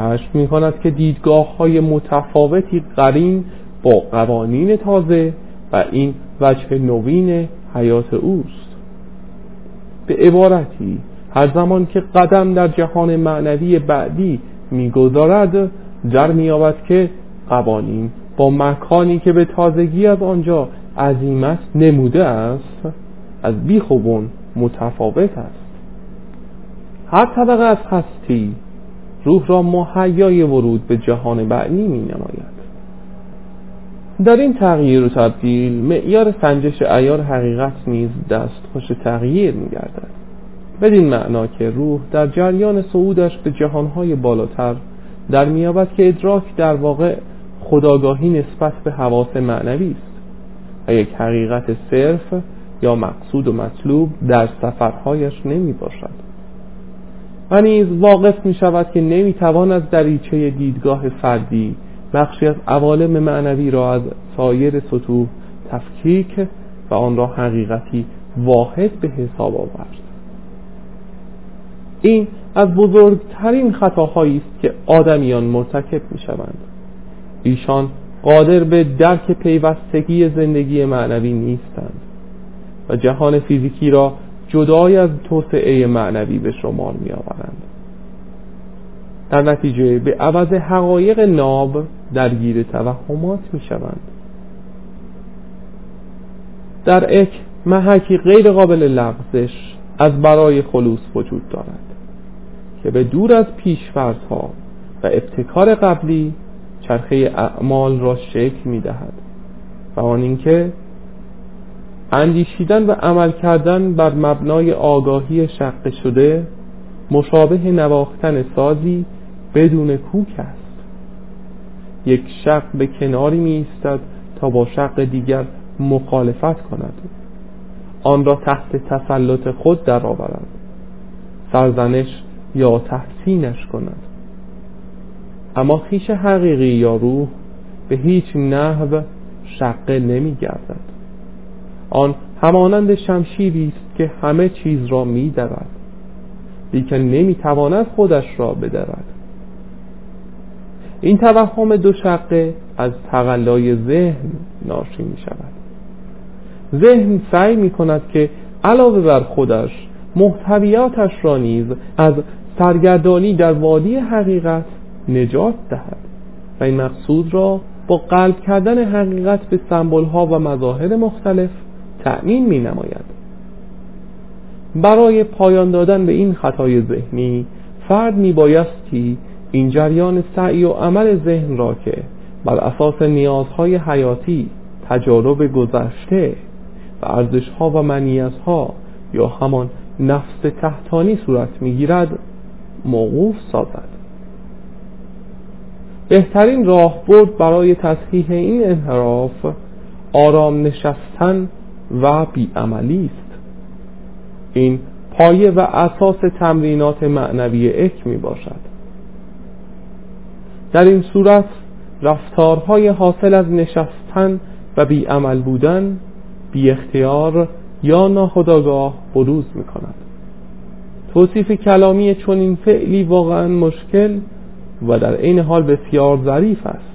کشف می کند که دیدگاه های متفاوتی قرین با قوانین تازه و این وجه نوین حیات اوست. به عبارتی هر زمان که قدم در جهان معنوی بعدی می‌گذارد در میابد که قوانین با مکانی که به تازگی از آنجا عظیمت نموده است از بیخوبون متفاوت است. هر طبقه از هستی روح را مهیای ورود به جهان بعدی می نماید در این تغییر و تبدیل معیار سنجش ایار حقیقت نیز دست خوش تغییر می گردد بدین معنا که روح در جریان صعودش به جهانهای بالاتر در میابد که ادراک در واقع خداگاهی نسبت به حواس معنوی است و یک حقیقت صرف یا مقصود و مطلوب در سفرهایش نمی باشد و نیز واقف می شود که نمی توان از دریچه دیدگاه فردی بخشی از عوالم معنوی را از سایر سطوح تفکیک و آن را حقیقتی واحد به حساب آورد. این از بزرگترین خطاهایی است که آدمیان مرتکب می شوند ایشان قادر به درک پیوستگی زندگی معنوی نیستند و جهان فیزیکی را جدای از توسعه معنوی به شمار می آورند در نتیجه به عوض حقایق ناب درگیر توهمات می شوند در اک محکی غیر قابل لغزش از برای خلوص وجود دارد که به دور از پیشفرزها و ابتکار قبلی چرخه اعمال را شکل می دهد و آن اینکه اندیشیدن و عمل کردن بر مبنای آگاهی شق شده مشابه نواختن سازی بدون کوک است. یک شق به کناری می ایستد تا با شق دیگر مخالفت کند. آن را تحت تسلط خود درآورد. سرزنش یا تحسینش کند. اما خیش حقیقی یا روح به هیچ نحو شقه نمی گردد آن همانند شمشیری است که همه چیز را می درد لیکن نمی تواند خودش را بدرد. این توهم دو شقه از تقلای ذهن ناشی می شود ذهن سعی می کند که علاوه بر خودش محتویاتش را نیز از سرگردانی در وادی حقیقت نجات دهد و این مقصود را با قلب کردن حقیقت به سمبل ها و مظاهر مختلف تأمین می نماید برای پایان دادن به این خطای ذهنی فرد می بایستی این جریان سعی و عمل ذهن را که بر اساس نیازهای حیاتی تجارب گذشته و ارزشها و منیتها یا همان نفس تحتانی صورت می‌گیرد موقوف سازد. بهترین راهبرد برای تصحیح این انحراف آرام نشستن و بیعملی است. این پایه و اساس تمرینات معنوی اک می باشد. در این صورت رفتارهای حاصل از نشستن و بیعمل بودن بی اختیار یا ناخداگاه بروز می کند. توصیف کلامی چون این فعلی واقعا مشکل و در عین حال بسیار ظریف است.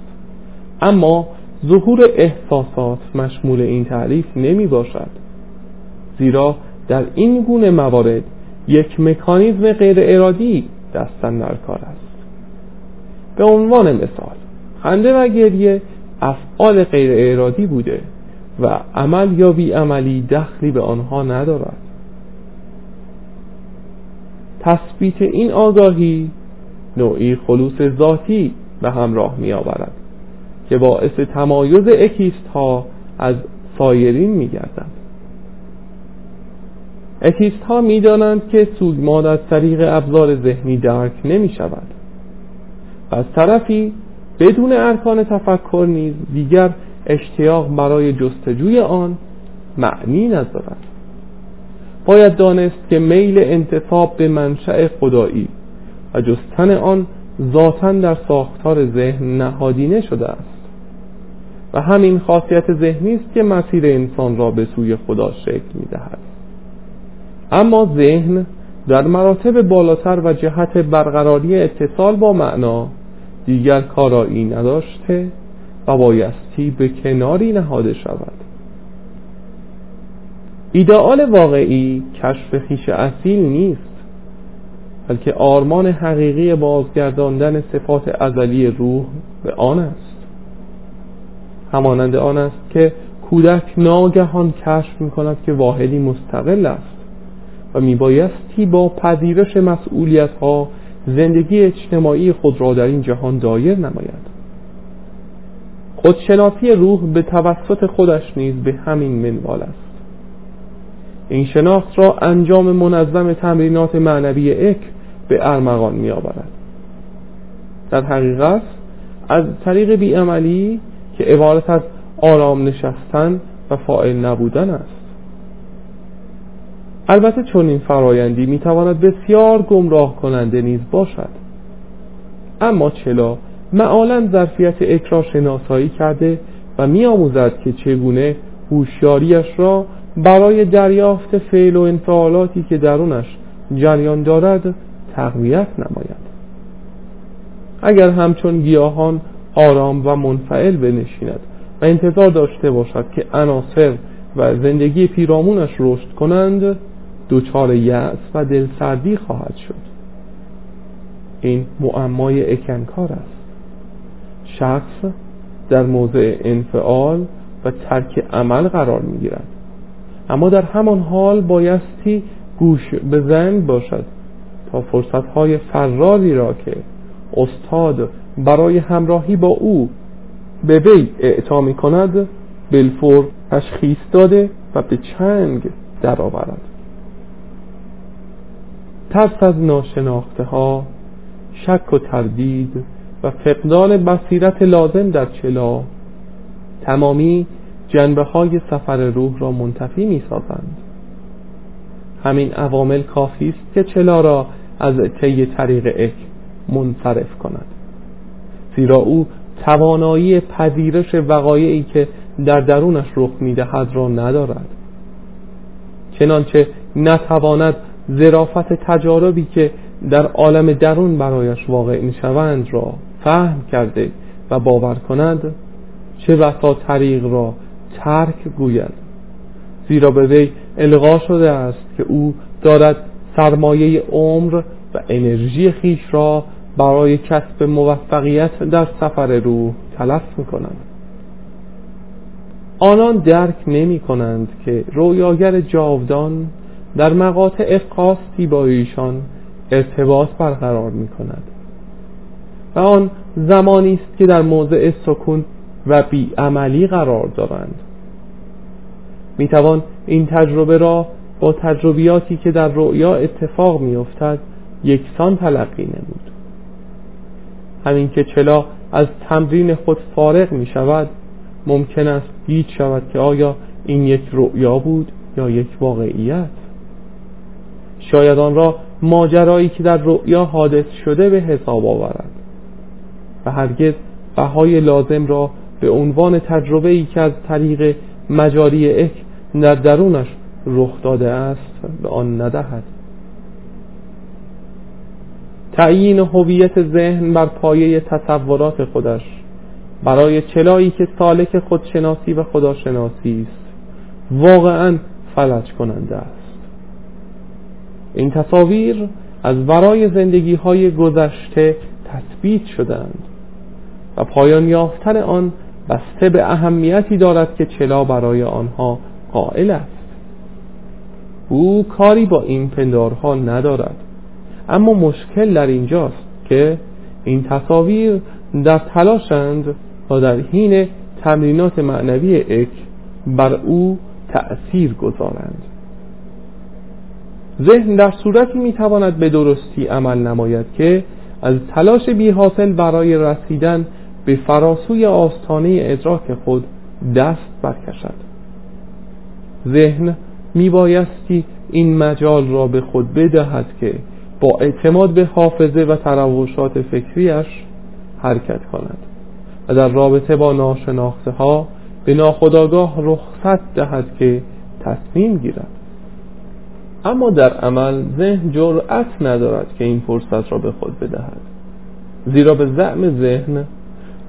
اما ظهور احساسات مشمول این تعریف نمی باشد زیرا در این گونه موارد یک مکانیزم غیر ارادی دستن در کار است. به عنوان مثال خنده و گریه افعال غیر ارادی بوده و عمل یا بیعملی دخلی به آنها ندارد. تثبیت این آگاهی نوعی خلوص ذاتی به همراه می آورد که باعث تمایز اکیست ها از سایرین می گردند اکیست ها می دانند که سوگمان از طریق ابزار ذهنی درک نمی شود از طرفی بدون ارکان تفکر نیز دیگر اشتیاق برای جستجوی آن معنی ندارد. باید دانست که میل انتصاب به منشأ خدایی و جستن آن ذاتا در ساختار ذهن نهادینه شده است. همین خاصیت ذهنی است که مسیر انسان را به سوی خدا شکل می دهد اما ذهن در مراتب بالاتر و جهت برقراری اتصال با معنا دیگر کارایی نداشته و بایستی به کناری نهاده شود. ایدئال واقعی کشف خیش اصیل نیست بلکه آرمان حقیقی بازگرداندن صفات ازلی روح به آن است. همانند آن است که کودک ناگهان کشف می کند که واحدی مستقل است و میبایستی با پذیرش مسئولیت ها زندگی اجتماعی خود را در این جهان دایر نماید. خودشناسی روح به توسط خودش نیز به همین منوال است. این شناخت را انجام منظم تمرینات معنوی اک به ارمغان می آورد در حقیقت از طریق بیعملی که عبارت از آرام نشستن و فائل نبودن است. البته چون این فرایندی می‌تواند بسیار گمراه کننده نیز باشد. اما چلا معالا ظرفیت اکرا شناسایی کرده و میآموزد که چگونه هوشیاریش را برای دریافت فعل و انفعالاتی که درونش جریان دارد تقویت نماید. اگر همچون گیاهان آرام و منفعل بنشیند و انتظار داشته باشد که عناصر و زندگی پیرامونش رشد کنند دچار یأس و دلسردی خواهد شد. این معمای اکنکار است. شخص در موضع انفعال و ترک عمل قرار می گیرد اما در همان حال بایستی گوش به زنگ باشد تا فرصت های فراری را که استاد برای همراهی با او به وی اعطا می کند بلفور تشخیص داده و به چنگ درآورد. ترس از ناشناخته ها شک و تردید و فقدان بصیرت لازم در چلا تمامی جنبه های سفر روح را منتفی می سازند همین عوامل کافی است که چلا را از طی طریق اک منصرف کند. زیرا او توانایی پذیرش وقایعی که در درونش رخ می‌دهد را ندارد. چنانچه نتواند ظرافت تجاربی که در عالم درون برایش واقع می‌شوند را فهم کرده و باور کند چه بسا طریق را ترک گوید. زیرا به وی القا شده است که او دارد سرمایه عمر و انرژی خیش را برای کسب موفقیت در سفر روح تلف می کنند آنان درک نمی کنند که رویاگر جاودان در مقاطع خاصی با ایشان ارتباط برقرار می کند و آن زمانی است که در موضع سکون و بیعملی قرار دارند. می توان این تجربه را با تجربیاتی که در رؤیا اتفاق می افتد یکسان تلقی نمود. همین که چلا از تمرین خود فارغ می شود ممکن است گیج شود که آیا این یک رؤیا بود یا یک واقعیت. شاید آن را ماجرایی که در رؤیا حادث شده به حساب آورد. و هرگز بهای لازم را به عنوان تجربه ای که از طریق مجاری اک در درونش رخ داده است به آن ندهد. تعیین هویت ذهن بر پایه تصورات خودش برای چلایی که سالک خودشناسی و خداشناسی است. واقعا فلج کننده است. این تصاویر از برای زندگی های گذشته تثبیت شدند و پایان یافتن آن بسته به اهمیتی دارد که چلا برای آنها قائل است. او کاری با این پندارها ندارد. اما مشکل در اینجاست که این تصاویر در تلاشند تا در حین تمرینات معنوی اک بر او تأثیر گذارند. ذهن در صورتی می‌تواند به درستی عمل نماید که از تلاش بی حاصل برای رسیدن به فراسوی آستانه ادراک خود دست برکشد. ذهن میبایستی این مجال را به خود بدهد که با اعتماد به حافظه و تراوشات فکریش حرکت کند و در رابطه با ناشناخته ها به ناخداگاه رخصت دهد که تصمیم گیرد. اما در عمل ذهن جرأت ندارد که این فرصت را به خود بدهد. زیرا به زعم ذهن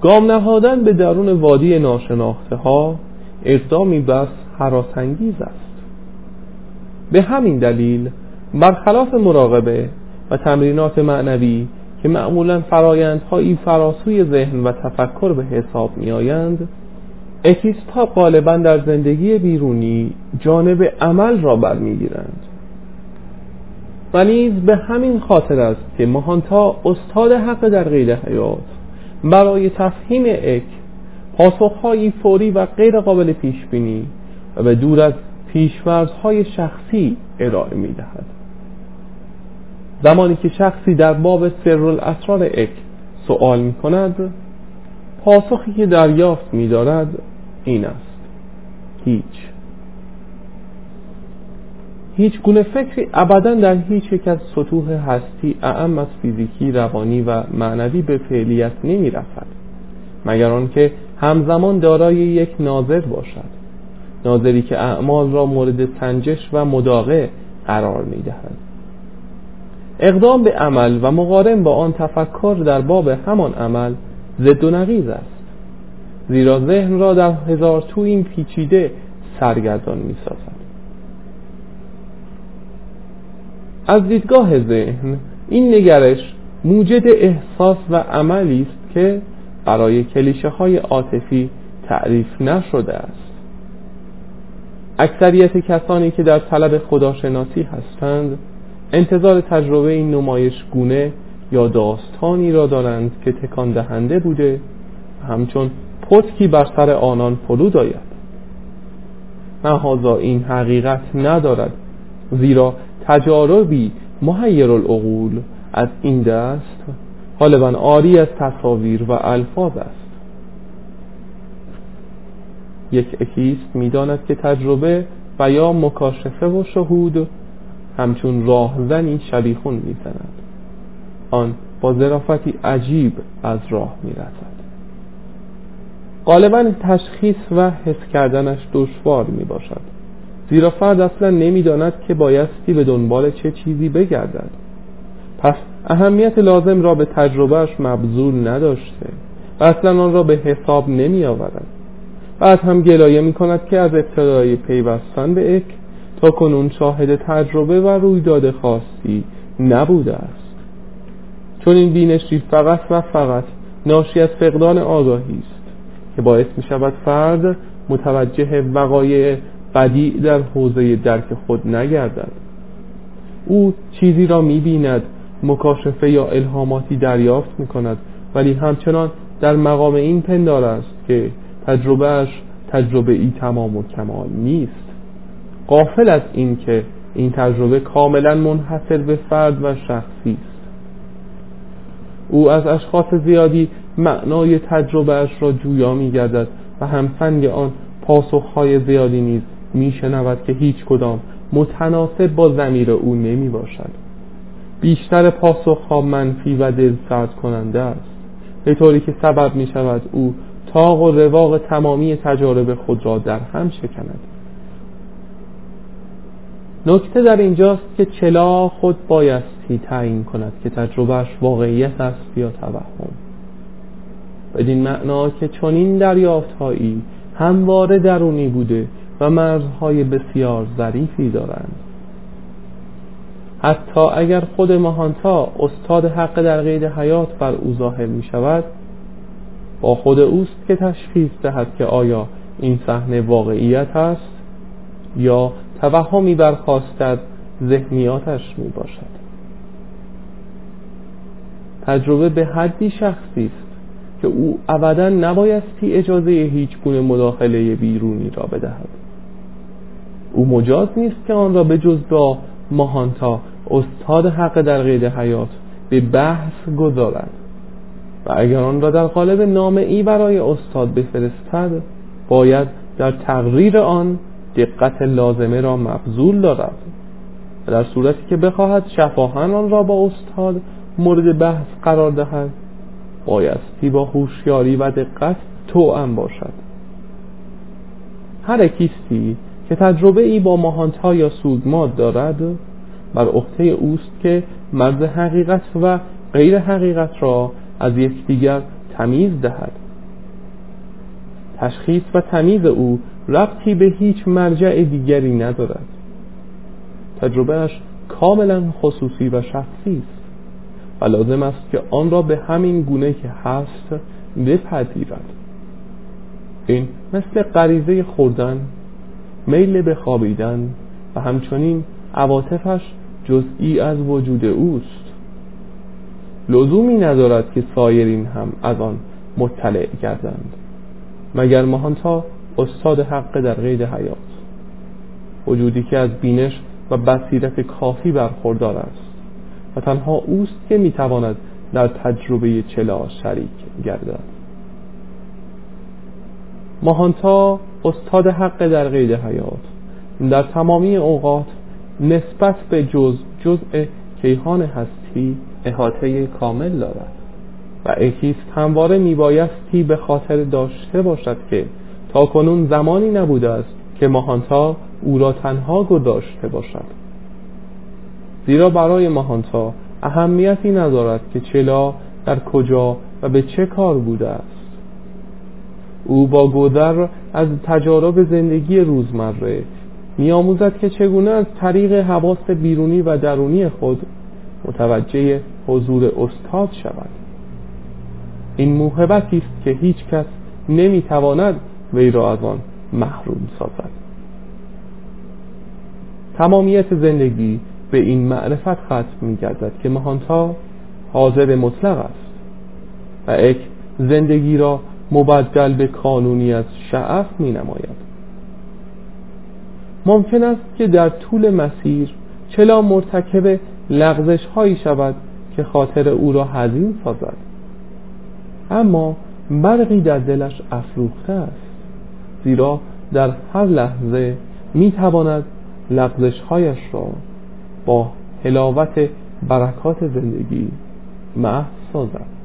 گام نهادن به درون وادی ناشناخته ها اقدامی بس حراسنگیز است. به همین دلیل برخلاف مراقبه و تمرینات معنوی که معمولا فرایندهایی فراسوی ذهن و تفکر به حساب می آیند اکیستا غالبا در زندگی بیرونی جانب عمل را برمیگیرند. و نیز به همین خاطر است که مهانتا استاد حق در غیر حیات برای تفهیم اک پاسخهایی فوری و غیر قابل پیش بینی و به دور از پیشورزهای شخصی ارائه می دهد زمانی که شخصی در باب سر الاسرار اک سوال می کند پاسخی که دریافت می دارد این است. هیچ. هیچ گونه فکری ابدا در هیچ یک از سطوح هستی اعم از فیزیکی روانی و معنوی به فعلیت نمی رسد مگر آنکه همزمان دارای یک ناظر باشد. ناظری که اعمال را مورد سنجش و مداقه قرار می دهد اقدام به عمل و مقارن با آن تفکر در باب همان عمل ضد و نقیز است. زیرا ذهن را در هزار تو این پیچیده سرگردان می سازد از دیدگاه ذهن این نگرش موجد احساس و عملی است که برای کلیشه های عاطفی تعریف نشده است. اکثریت کسانی که در طلب خداشناسی هستند انتظار تجربه این نمایش گونه یا داستانی را دارند که تکان دهنده بوده همچون پتکی بر سر آنان فرود آید. مهازا این حقیقت ندارد زیرا تجاربی محیر العقول از این دست غالبا آری از تصاویر و الفاظ است. یک اکیست می‌داند که تجربه و یا مکاشفه و شهود همچون راهزنی شبیخون می‌زند. آن با ظرافتی عجیب از راه می‌رسد. غالبا تشخیص و حس کردنش دشوار می باشد زیرا فرد اصلا نمی‌داند که بایستی به دنبال چه چیزی بگردد. پس اهمیت لازم را به تجربهش مبذول نداشته و اصلا آن را به حساب نمی آورد بعد هم گلایه می کند که از ابتدای پیوستن به اک تا کنون شاهد تجربه و رویداد خاصی نبوده است. چون این بینشی فقط و فقط ناشی از فقدان آگاهی است که باعث می شود فرد متوجه وقایع بدیع در حوزه درک خود نگردد. او چیزی را می بیند مکاشفه یا الهاماتی دریافت می کند ولی همچنان در مقام این پندار است که تجربهش تجربه ای تمام و کمال نیست. قافل از این که این تجربه کاملا منحصر به فرد و شخصی است. او از اشخاص زیادی معنای تجربهش را جویا می گردد و همسنگ آن پاسخهای زیادی نیز می شنود که هیچ کدام متناسب با زمیر او نمی باشد بیشتر پاسخها منفی و دل سرد کننده است. به طوری که سبب می شود او تاق و رواق تمامی تجارب خود را در هم شکند. نکته در اینجاست که چلا خود بایستی تعیین کند که تجربهش واقعیت است یا توهم. بدین معنا که چنین دریافتهایی همواره درونی بوده و مرزهای بسیار ظریفی دارند. حتی اگر خود ماهانتا استاد حق در قید حیات بر او ظاهر می شود با خود اوست که تشخیص دهد که آیا این صحنه واقعیت است یا توهمی برخواست از ذهنیاتش می باشد تجربه به حدی شخصی است که او ابدا نبایستی اجازه هیچ گونه مداخله بیرونی را بدهد. او مجاز نیست که آن را به جز با ماهانتا استاد حق در قید حیات به بحث گذارد. و اگر آن را در قالب نامه ای برای استاد بفرستد باید در تقریر آن دقت لازمه را مبذول دارد. و در صورتی که بخواهد شفاهن آن را با استاد مورد بحث قرار دهد بایستی با هوشیاری و دقت توأم باشد. هر کیستی که تجربه ای با ماهانتا یا سوگماد دارد بر عهده اوست که مرز حقیقت و غیر حقیقت را از یکدیگر تمیز دهد. تشخیص و تمیز او ربطی به هیچ مرجع دیگری ندارد. تجربهش کاملا خصوصی و شخصی است و لازم است که آن را به همین گونه که هست بپذیرد. این مثل غریزه خوردن میل به خوابیدن و همچنین عواطفش جزئی از وجود اوست. لزومی ندارد که سایرین هم از آن مطلع گردند مگر ماهانتا استاد حق در قید حیات. وجودی که از بینش و بصیرت کافی برخوردار است و تنها اوست که می‌تواند در تجربه چلا شریک گردد. ماهانتا استاد حق در قید حیات. در تمامی اوقات نسبت به جز جزء کیهان هستی احاطه کامل دارد و اکیست همواره میبایستی به خاطر داشته باشد که کنون زمانی نبوده است که ماهانتا او را تنها گذاشته باشد. زیرا برای ماهانتا اهمیتی ندارد که چلا در کجا و به چه کار بوده است. او با گذر از تجارب زندگی روزمره میآموزد که چگونه از طریق حواس بیرونی و درونی خود متوجه حضور استاد شود. این موهبتی است که هیچ کس نمی‌تواند وی را از آن محروم سازد. تمامیت زندگی به این معرفت ختم می گردد که مهانتا حاضر مطلق است و اک زندگی را مبدل به قانونی از شعف می نماید ممکن است که در طول مسیر چلا مرتکب لغزش هایی شود که خاطر او را حزین سازد. اما برقی در دلش افروخته است. زیرا در هر لحظه می تواند لغزش هایش را با حلاوت برکات زندگی محو سازد.